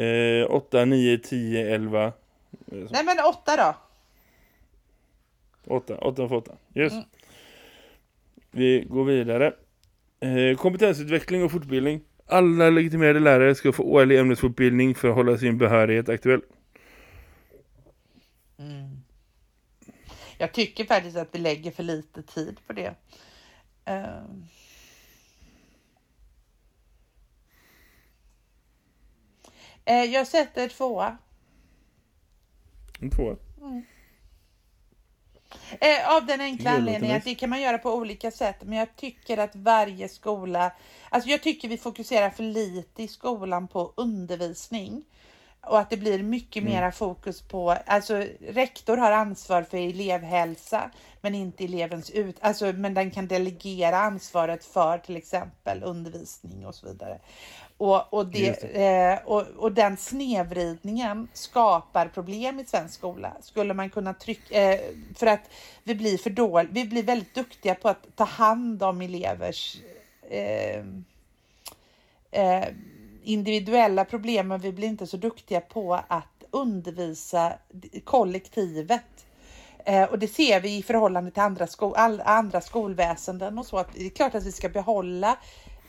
Eh, 8, 9, 10, 11. Nej men 8 då. 8, 8 för 8. Yes. Mm. Vi går vidare. Eh, kompetensutveckling och fortbildning. Alla legitimerade lärare ska få årlig ämnesfortbildning för att hålla sin behörighet aktuell. Mm. Jag tycker faktiskt att vi lägger för lite tid på det. Uh. Eh, jag sätter tvåa. En tvåa? Mm. Eh, av den enkla anledningen att det kan man göra på olika sätt. Men jag tycker att varje skola, alltså jag tycker vi fokuserar för lite i skolan på undervisning. Och att det blir mycket Mm. mera fokus på, alltså rektor har ansvar för elevhälsa men inte elevens ut, alltså men den kan delegera ansvaret för till exempel undervisning och så vidare. Och, och, det, Eh, och, och den snedvridningen skapar problem i svensk skola. Skulle man kunna trycka, eh, för att vi blir för dåliga, vi blir väldigt duktiga på att ta hand om elevers eh, eh, individuella problem men vi blir inte så duktiga på att undervisa kollektivet. Eh, och det ser vi i förhållande till andra, sko all, andra skolväsenden och så. Att det är klart att vi ska behålla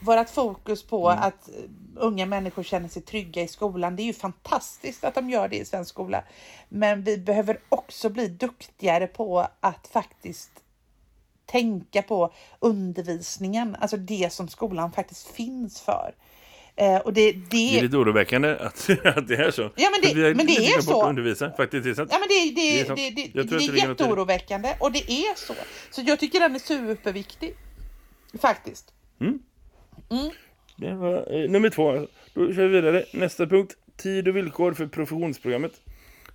vårt fokus på att eh, unga människor känner sig trygga i skolan. Det är ju fantastiskt att de gör det i svensk skola. Men vi behöver också bli duktigare på att faktiskt tänka på undervisningen, alltså det som skolan faktiskt finns för. Eh, och det, det, Det är lite oroväckande att, att det är så. Ja, men det- har men det är så. undervisa. Faktiskt, det är. Ja men det, det, Det är det, det, det, är jätteoroväckande och det är så. Så jag tycker den är superviktig. Faktiskt. Det var eh, nummer två. Då kör vi vidare. Nästa punkt. Tid och villkor för professionsprogrammet.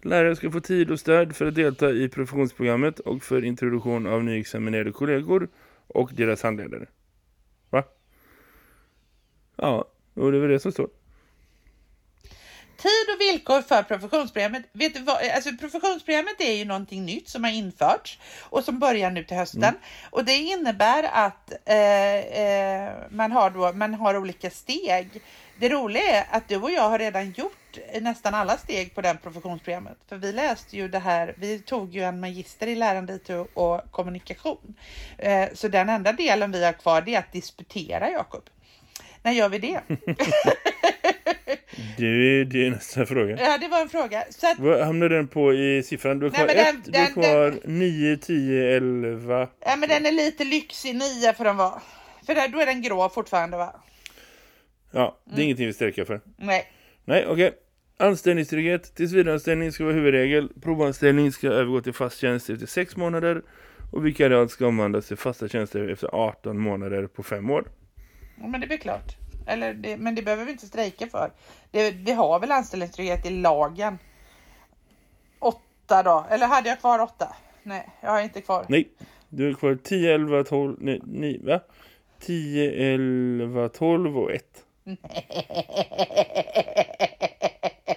Lärare ska få tid och stöd för att delta i professionsprogrammet och för introduktion av nyexaminerade kollegor och deras handledare. Va? Ja, och det är väl det som står. Tid och villkor för professionsprogrammet. Vet du vad? Alltså, professionsprogrammet är ju någonting nytt som har införts och som börjar nu till hösten. Och det innebär att eh, eh, man, har då, man har olika steg. Det roliga är att du och jag har redan gjort nästan alla steg på det professionsprogrammet. För vi läste ju det här, vi tog ju en magister i lärande IT och kommunikation. Eh, så den enda delen vi har kvar det är att disputera, Jakob. När gör vi det? Det, det är nästa fråga. Ja, det var en fråga. Så att, Vad hamnar den på i siffran? Du har kvar men den- ett, du har kvar 9, 10, 11. Ja, men den är lite lyxig, nia får den vara. För där, då är den grå fortfarande va? Ja, det är Mm. ingenting vi sträcker för. Nej. Nej, okej. Anställningstrygghet. Tillsvidareanställning ska vara huvudregel. Provanställning ska övergå till fast tjänst efter 6 månader. Och vikariat ska omvandlas till fasta tjänster efter 18 månader på 5 år. Ja, men det blir klart. Eller det, men det behöver vi inte strejka för. Det, vi har väl anställningstrygghet i lagen. Åtta då. Eller hade jag kvar åtta? Nej, jag har inte kvar. Nej, du är kvar 10, 11, 12, nej, nej va? 10, 11, 12 och 1.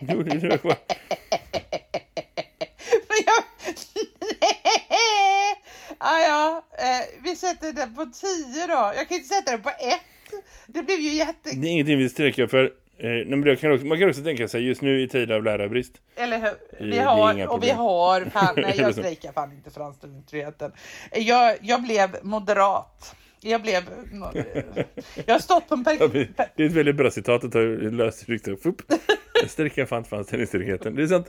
Jo, det är kvar. Jag... ja, ja. Eh, vi sätter den på tio då. Jag kan inte sätta den på ett. Det blev ju jätte... Det är ingenting vi sträcker för. Eh, man kan också tänka sig just nu i tid av lärarbrist. Eller hur? Det Vi har, och vi har, fan, nej jag strejkar fan inte för anställningstryggheten. Jag, jag blev moderat. Jag blev, jag har stått på en per, Det är ett väldigt bra citat att ta löst rykte. Jag sträcker fan för anställningstryggheten. Det är sant.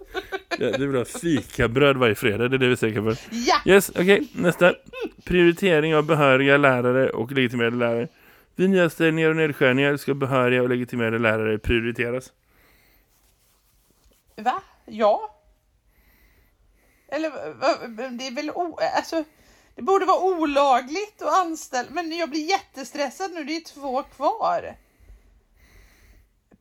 Ja, Du vill ha fikabröd varje fredag, det är det vi sträcker för. ja! Yes, okej. Nästa. Prioritering av behöriga lärare och legitimerade lärare. Vid nyanställningar och nedskärningar ska behöriga och legitimerade lärare prioriteras. Va? Ja? Eller det är väl o, alltså, det borde vara olagligt att anställa, men jag blir jättestressad nu, det är två kvar.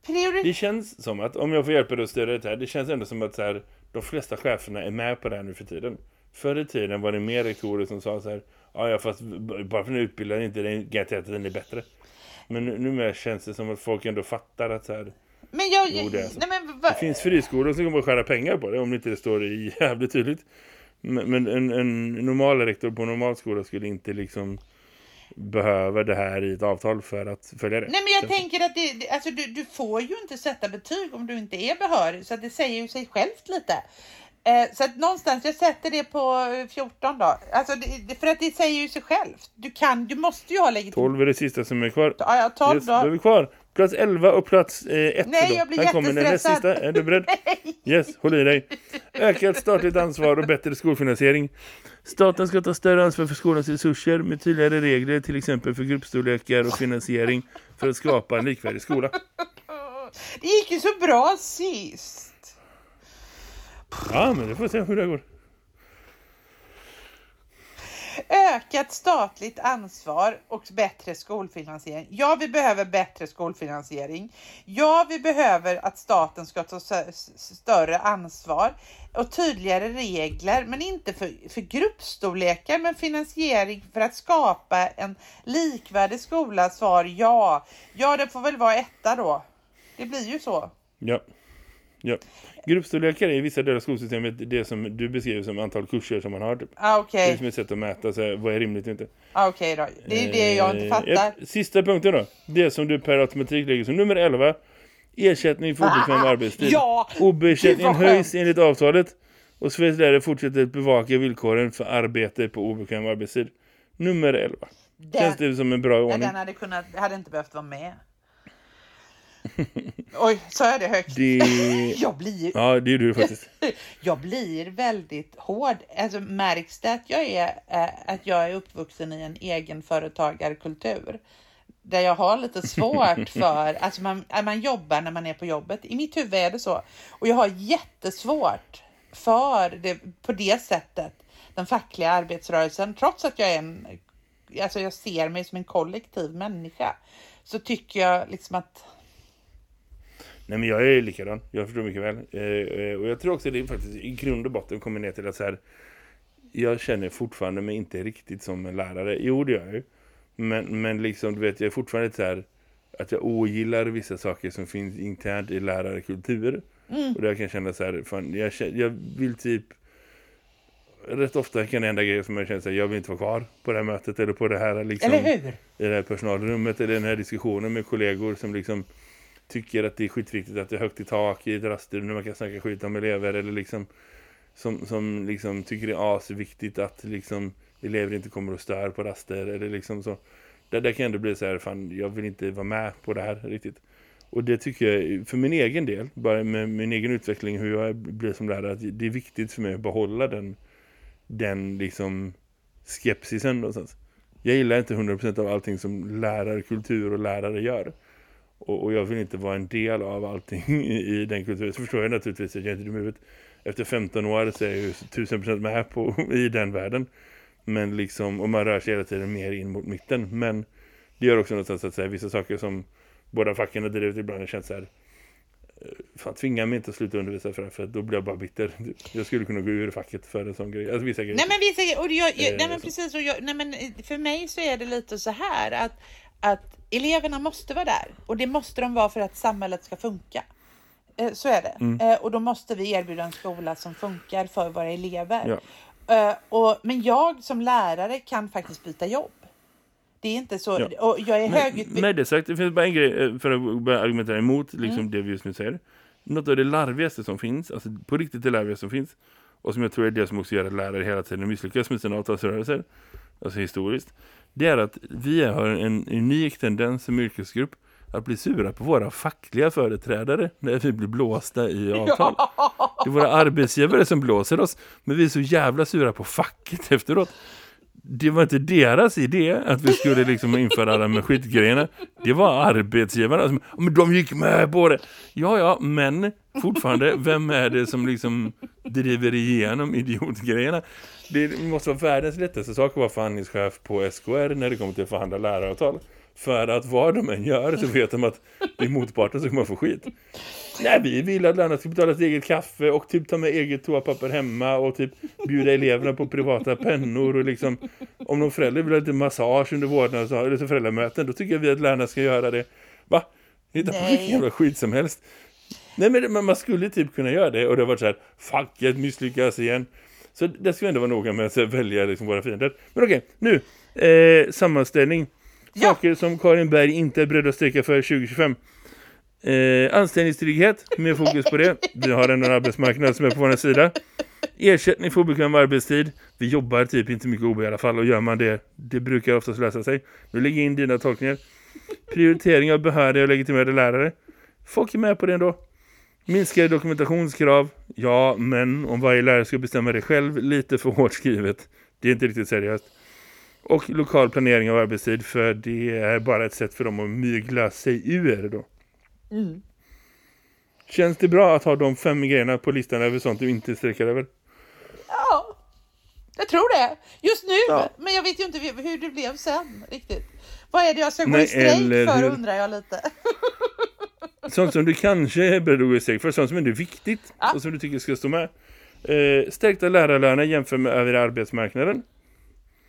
Priori- Det känns som att, om jag får hjälpa dig att stödja det här, det känns ändå som att så här, de flesta cheferna är med på det här nu för tiden. Förr i tiden var det mer rektorer som sa så här, ja, ja fast bara för att utbildar inte det garanterat att den är bättre. Men nu, numera känns det som att folk ändå fattar att så här, men jag, Jo, det är så. nej men va, det finns friskolor som kommer att skära pengar på det om det inte står i jävligt tydligt. Men, men en, en normal rektor på en normal skola skulle inte liksom behöva det här i ett avtal för att följa det. Nej men jag tänker att det, det- alltså, du, du får ju inte sätta betyg om du inte är behörig så det säger ju sig självt lite. Eh, så att någonstans, jag sätter det på eh, 14 då. Alltså det, för att det säger ju sig självt. Du kan, du måste ju ha legitimitet. 12 är det sista som är kvar. Ja, ja, 12 Yes, då är då. vi kvar. Plats 11 och plats 1 Nej, då. jag blir Här kommer den näst sista. Är du beredd? Yes, håll i dig. Ökat statligt ansvar och bättre skolfinansiering. Staten ska ta större ansvar för skolans resurser med tydligare regler, till exempel för gruppstorlekar och finansiering för att skapa en likvärdig skola. Det gick ju så bra sist. Ja, men det får vi se hur det går. Ök, Ökat statligt ansvar och bättre skolfinansiering. Ja, vi behöver bättre skolfinansiering. Ja, vi behöver att staten ska ta större ansvar och tydligare regler, men inte för, för gruppstorlekar, men finansiering för att skapa en likvärdig skola. Svar ja. Ja, det får väl vara etta då. Det blir ju så. Ja. Ja. Gruppstorlekar är i vissa delar av skolsystemet det som du beskriver som antal kurser som man har. Typ. Ah, okay. Det är som ett sätt att mäta så här, vad är rimligt och inte. Ah, Okej okay då. Det är det jag inte eh, fattar. Ett, sista punkten då. Det som du per automatik lägger som nummer 11. Ersättning för obekväm ah, arbetstid. Ja! OB-ersättningen höjs enligt avtalet. Och Sveriges lärare fortsätter att bevaka villkoren för arbete på obekväm arbetstid. Nummer 11. Den, Känns det som en bra ordning? Ja, den hade, kunnat, hade inte behövt vara med. Oj, sa jag det högt? Det... Jag blir... Ja, det är du faktiskt. jag blir väldigt hård. Alltså märks det att jag är, äh, att jag är uppvuxen i en egenföretagarkultur? Där jag har lite svårt för, alltså man, man jobbar när man är på jobbet. I mitt huvud är det så. Och jag har jättesvårt för det på det sättet, den fackliga arbetsrörelsen, trots att jag är en, alltså jag ser mig som en kollektiv människa, så tycker jag liksom att Nej men jag är likadan, jag förstår mycket väl. Eh, eh, och jag tror också det faktiskt i grund och botten kommer ner till att så här, jag känner fortfarande mig inte riktigt som en lärare. Jo det gör jag ju. Men, men liksom du vet jag är fortfarande så här att jag ogillar vissa saker som finns internt i lärarkultur. Mm. Och där kan jag känna så här, fan, jag, jag vill typ rätt ofta kan det enda grejer som jag känner här, jag vill inte vara kvar på det här mötet eller på det här liksom, eller hur? i det här personalrummet eller den här diskussionen med kollegor som liksom tycker att det är skitviktigt att det är högt i tak i ett raster när man kan snacka skit om elever eller liksom som, som liksom tycker det är asviktigt att liksom elever inte kommer att störa på raster eller liksom så. Där, där kan ändå bli så här, fan jag vill inte vara med på det här riktigt. Och det tycker jag, för min egen del, bara med min egen utveckling, hur jag blir som lärare, att det är viktigt för mig att behålla den, den liksom skepsisen någonstans. Jag gillar inte 100% av allting som lärarkultur och lärare gör. Och, och, jag vill inte vara en del av allting i, i den kulturen. Så förstår jag naturligtvis att jag inte är dum huvudet. Efter 15 år så är jag ju tusen procent med på, i den världen. Men liksom, och man rör sig hela tiden mer in mot mitten. Men det gör också någonstans att säga vissa saker som båda facken har drivit ibland känt så här eh, fan tvinga mig inte att sluta undervisa för det för då blir jag bara bitter. Jag skulle kunna gå ur facket för en sån grej. Alltså vissa grejer. Nej men vissa och jag, jag, nej men precis och jag, nej men för mig så är det lite så här att att eleverna måste vara där och det måste de vara för att samhället ska funka. Eh, så är det. Mm. Eh, och då måste vi erbjuda en skola som funkar för våra elever. Ja. Eh, och, men jag som lärare kan faktiskt byta jobb. Det är inte så, ja. och jag är högutbildad. Med det sagt, det finns bara en grej för att börja argumentera emot liksom mm. det vi just nu säger. Något av det larvigaste som finns, alltså på riktigt det larvigaste som finns, och som jag tror är det som också gör att lärare hela tiden misslyckas med sina avtalsrörelser, alltså historiskt, det är att vi har en unik tendens som yrkesgrupp att bli sura på våra fackliga företrädare när vi blir blåsta i avtal. Det är våra arbetsgivare som blåser oss, men vi är så jävla sura på facket efteråt. Det var inte deras idé att vi skulle liksom införa alla med skitgrejerna. Det var arbetsgivarna som, men de gick med på det. Ja, ja, men fortfarande, vem är det som liksom driver igenom idiotgrejerna? Det måste vara världens lättaste sak att vara förhandlingschef på SKR när det kommer till att förhandla läraravtal. För att vad de än gör så vet de att det är motparten som kommer få skit. Nej, vi vill att lärarna ska betala sitt eget kaffe och typ ta med eget toapapper hemma och typ bjuda eleverna på privata pennor och liksom om någon förälder vill ha lite massage under vårdnads eller så föräldramöten då tycker vi att lärarna ska göra det. Va? Hitta på vilken jävla skit som helst. Nej men man skulle typ kunna göra det och det har varit så här facket misslyckas igen. Så det ska vi ändå vara noga med att välja liksom våra fiender. Men okej, nu eh, sammanställning. Saker ja. som Karin Berg inte är beredd att sträcka för 2025. Eh, anställningstrygghet, med fokus på det. Vi har en arbetsmarknad som är på vår sida. Ersättning för obekväm arbetstid. Vi jobbar typ inte mycket OB i alla fall och gör man det, det brukar oftast lösa sig. Nu lägger in dina tolkningar. Prioritering av behöriga och legitimerade lärare. Folk är med på det ändå. Minskade dokumentationskrav. Ja, men om varje lärare ska bestämma det själv, lite för hårt skrivet. Det är inte riktigt seriöst. Och lokal planering av arbetstid, för det är bara ett sätt för dem att mygla sig ur då. Mm. Känns det bra att ha de fem grejerna på listan över sånt du inte sträcker över? Ja. Jag tror det. Just nu. Ja. Men jag vet ju inte hur det blev sen riktigt. Vad är det jag ska gå Nej, i strejk för hur... undrar jag lite. sånt som du kanske är beredd att gå i strejk för. Sånt som är viktigt ja. och som du tycker ska stå med. Eh, stärkta lärarlöner jämfört med övriga arbetsmarknaden.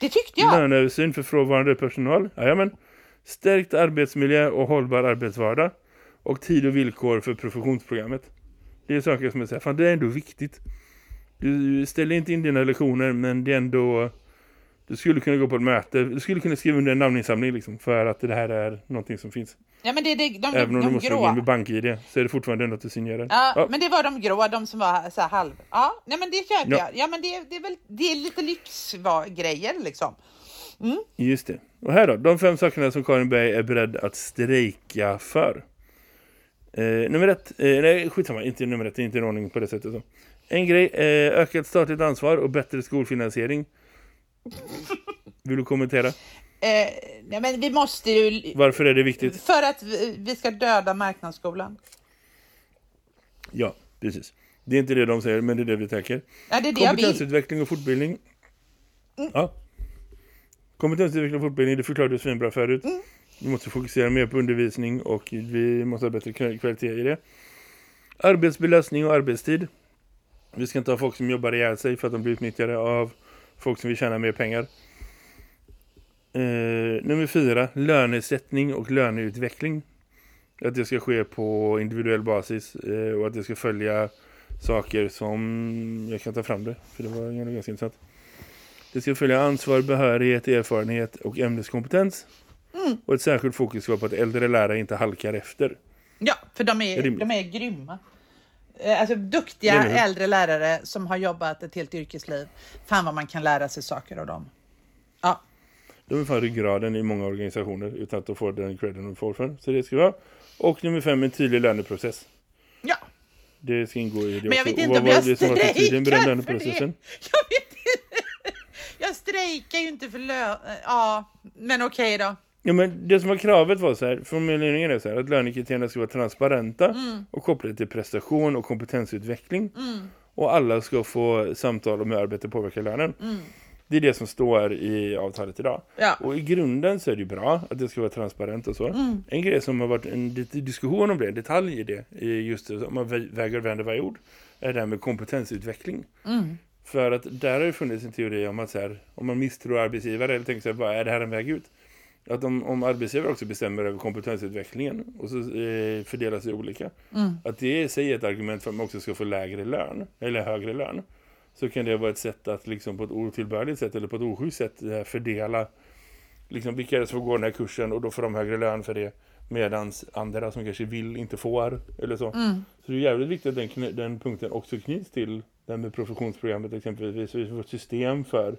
Det tyckte jag. Löneöversyn för frånvarande personal. Jajamän. Stärkt arbetsmiljö och hållbar arbetsvardag. Och tid och villkor för professionsprogrammet. Det är saker som jag säger, fan det är ändå viktigt. Du ställer inte in dina lektioner men det är ändå... Du skulle kunna gå på ett möte, du skulle kunna skriva under en namninsamling liksom, för att det här är någonting som finns. Ja, men det, det, de, Även om de du måste gå in med bank-id så är det fortfarande något du signerar. Ja, ja, men det var de grå, de som var så här halv. Ja, nej men det köper ja. jag. Ja, men det, det, är väl det är lite lyxgrejer liksom. Mm. Just det. Och här då, de fem sakerna som Karin Berg är beredd att strejka för. Eh, nummer ett, eh, nej skitsamma, inte nummer ett, inte en ordning på det sättet. Så. En grej, eh, ökat statligt ansvar och bättre skolfinansiering. Vill du kommentera? Eh, nej men vi måste ju... Varför är det viktigt? För att vi, vi ska döda marknadsskolan. Ja, precis. Det är inte det de säger, men det är det vi tänker. Ja, det är det Kompetensutveckling och fortbildning. Mm. Ja. Kompetensutveckling och fortbildning, det förklarade du svinbra förut. Mm. Vi måste fokusera mer på undervisning och vi måste ha bättre kvalitet i det. Arbetsbelastning och arbetstid. Vi ska inte ha folk som jobbar ihjäl sig för att de blir utnyttjade av folk som vill tjäna mer pengar. Eh, nummer fyra, lönesättning och löneutveckling. Att det ska ske på individuell basis eh, och att det ska följa saker som... Jag kan ta fram det, för det var ganska intressant. Det ska följa ansvar, behörighet, erfarenhet och ämneskompetens. Mm. Och ett särskilt fokus vara på att äldre lärare inte halkar efter. Ja, för de är, är de är grymma. Eh, alltså duktiga äldre lärare som har jobbat ett helt yrkesliv. Fan vad man kan lära sig saker av dem. Ja. De är fan ryggraden i många organisationer utan att de får den credden de får för. Så det ska vara. Och nummer fem, en tydlig löneprocess. Ja. Det ska ingå i det Men jag vet inte om jag strejkar för det. Jag vet inte. Jag strejkar ju inte för lön. Ja, men okej okay då. Ja, men det som var kravet var så här, formuleringen är så här, att lönekriterierna ska vara transparenta mm. och kopplade till prestation och kompetensutveckling. Mm. Och alla ska få samtal om hur arbete påverkar lönen. Mm. Det är det som står i avtalet idag. Ja. Och i grunden så är det bra att det ska vara transparent och så. Mm. En grej som har varit en diskussion om det, en detalj i det, just om man väger och vänder varje ord, är det här med kompetensutveckling. Mm. För att där har det funnits en teori om att så här, om man misstror arbetsgivare eller tänker så här, vad är det här en väg ut? Att om, om arbetsgivare också bestämmer över kompetensutvecklingen och så eh, fördelas det olika. Mm. Att det i sig är ett argument för att man också ska få lägre lön eller högre lön. Så kan det vara ett sätt att liksom på ett otillbörligt sätt eller på ett oschysst sätt eh, fördela liksom vilka det som får gå den här kursen och då får de högre lön för det. Medan andra som kanske vill inte får eller så. Mm. Så det är jävligt viktigt att den, den punkten också knyts till den med professionsprogrammet exempelvis. Vi får ett system för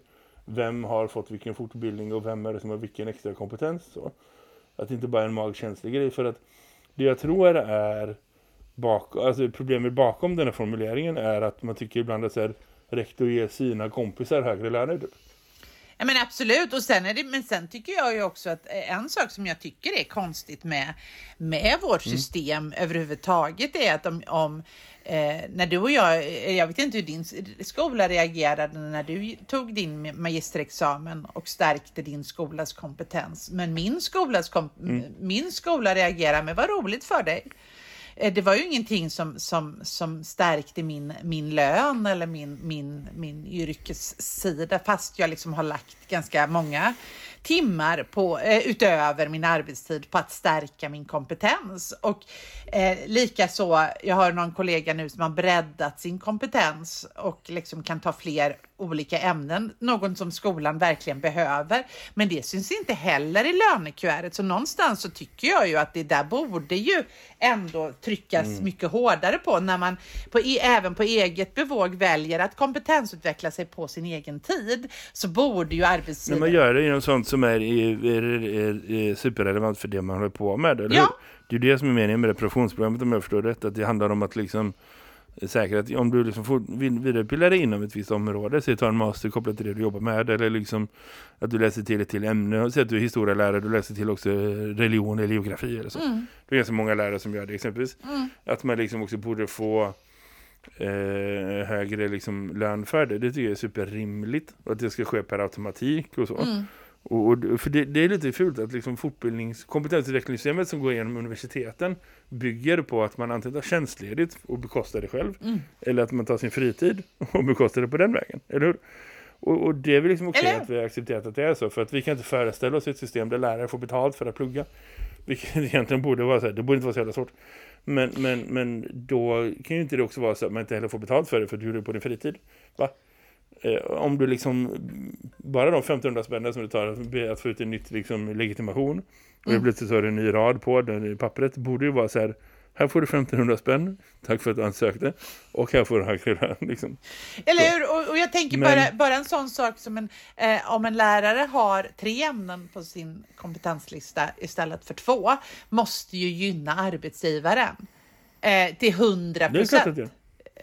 vem har fått vilken fortbildning och vem är det som har vilken extra kompetens. Så. Att det inte bara är en magkänslig grej. För att det jag tror är bak, alltså problemet bakom den här formuleringen är att man tycker ibland att så här, rektor ger sina kompisar högre löner. Typ. Ja men absolut, och sen är det, men sen tycker jag ju också att en sak som jag tycker är konstigt med, med vårt mm. system överhuvudtaget är att om, om eh, när du och jag, eh, jag vet inte hur din skola reagerade när du tog din magisterexamen och stärkte din skolas kompetens, men min, skolas kom, mm. min skola reagerar med vad roligt för dig. Eh, det var ju ingenting som, som, som stärkte min, min lön eller min, min, min yrkessida fast jag liksom har lagt ganska många timmar på, eh, utöver min arbetstid på att stärka min kompetens. Och eh, likaså, jag har någon kollega nu som har breddat sin kompetens och liksom kan ta fler olika ämnen, någon som skolan verkligen behöver. Men det syns inte heller i lönekuvertet, så någonstans så tycker jag ju att det där borde ju ändå tryckas mm. mycket hårdare på när man på, även på eget bevåg väljer att kompetensutveckla sig på sin egen tid så borde ju arbetsgivaren... Men man gör det genom sånt som är, är, är, är superrelevant för det man håller på med, eller ja. Det är det som är meningen med det professionsprogrammet om jag förstår rätt, att det handlar om att liksom säkert att om du liksom får vidareutbilda dig inom ett visst område så tar en master kopplat till det du jobbar med eller liksom att du läser till ett till ämne så att du är historielärare, du läser till också religion eller geografi eller så. Mm. Det är ganska många lärare som gör det exempelvis. Mm. Att man liksom också borde få eh, högre liksom, lön för det. Det tycker jag är superrimligt. Och att det ska ske per automatik och så. Mm. Och, och, för det, det, är lite fult att liksom fortbildnings kompetensutvecklingssystemet som går igenom universiteten bygger på att man antingen tar tjänstledigt och bekostar det själv. Mm. Eller att man tar sin fritid och bekostar det på den vägen. Eller hur? Och, och det är väl liksom okej Eller? att vi har accepterat att det är så. För att vi kan inte föreställa oss ett system där lärare får betalt för att plugga. Vilket egentligen borde vara så här. Det borde inte vara så jävla svårt. Men, men, men då kan ju inte det också vara så att man inte heller får betalt för det för att du det på din fritid. Va? Eh, om du liksom bara de 1500 spänn som det tar att- få ut en nytt liksom, legitimation och mm. plötsligt så har du en ny rad på den i pappret borde ju vara så här här får du 1500 spänn, tack för att du ansökte och här får du lön liksom. Eller hur? Och, och jag tänker Men- bara, bara en sån sak som en, eh, om en lärare har tre ämnen på sin kompetenslista istället för två, måste ju gynna arbetsgivaren eh, till 100 Det är klart att procent.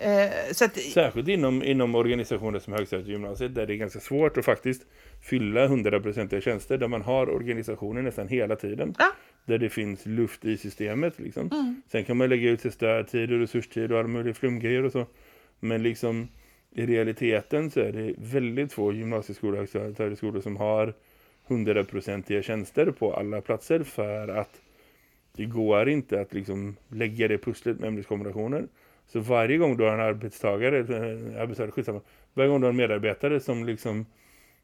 Eh, att, Särskilt inom, inom organisationer som högstadiegymnasiet där det är ganska svårt att faktiskt fylla 100% tjänster där man har organisationen nästan hela tiden. Ja. Där det finns luft i systemet. Liksom. Sen kan man lägga ut sig stödtid och resurstid och alla möjliga flumgrejer och så. Men liksom i realiteten så är det väldigt få gymnasieskolor och högstadieskolor som har 100% tjänster på alla platser för att det går inte att liksom lägga det pusslet med ämneskombinationer. Så varje gång du har en arbetstagare, en arbetstagare skitsamma, varje gång du har en medarbetare som liksom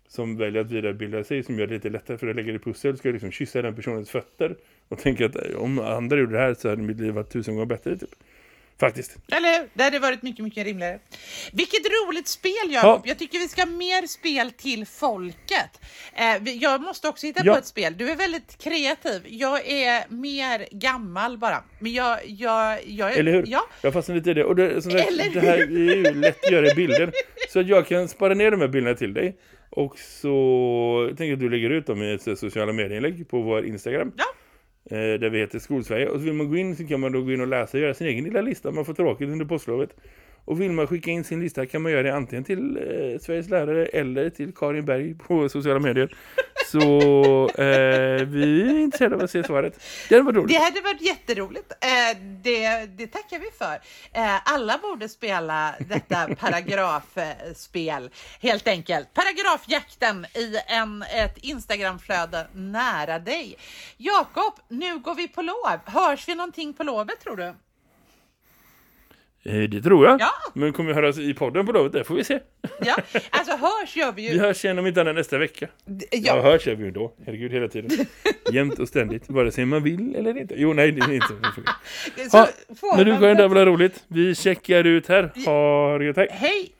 som väljer att vidarebilda sig som gör det lite lättare för att lägga det i pussel ska jag liksom kyssa den personens fötter och tänka att om andra gjorde det här så hade mitt liv varit tusen gånger bättre typ. Faktiskt. Eller hur? Det hade varit mycket, mycket rimligare. Vilket roligt spel, Jakob. Ja. Jag tycker vi ska ha mer spel till folket. Eh, jag måste också hitta Ja. på ett spel. Du är väldigt kreativ. Jag är mer gammal bara. Men jag... jag, jag är, Eller hur? Ja. Jag fastnar lite i det. Och det, Eller det här är ju lätt att göra i bilder. Så jag kan spara ner de här bilderna till dig. Och så tänker jag att du lägger ut dem i ett sociala medieinlägg på vår Instagram. Ja. Eh, där vi heter Skolsverige. Och så vill man gå in så kan man då gå in och läsa och göra sin egen lilla lista. Man får tråkigt under påsklovet. Och vill man skicka in sin lista kan man göra det antingen till eh, Sveriges lärare eller till Karin Berg på sociala medier. Så eh, vi är intresserade av att se svaret. Det hade varit roligt. Det hade varit jätteroligt. Eh, det, det tackar vi för. Eh, alla borde spela detta paragrafspel, helt enkelt. Paragrafjakten i en, ett Instagramflöde nära dig. Jakob, nu går vi på lov. Hörs vi någonting på lovet tror du? Eh, det tror jag. Ja. Men kommer vi höras i podden på lovet? Det får vi se. Ja, alltså hörs gör vi Vi ju. hörs igen om inte annat nästa vecka. Ja, Ja, hörs är vi ju då. Herregud, hela tiden. Jämt och ständigt. Vare sig man vill eller inte. Jo, nej, det är inte. så får men du det här var roligt. Vi checkar ut här. Ha det gött, hej. Hej!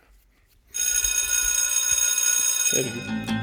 Herregud.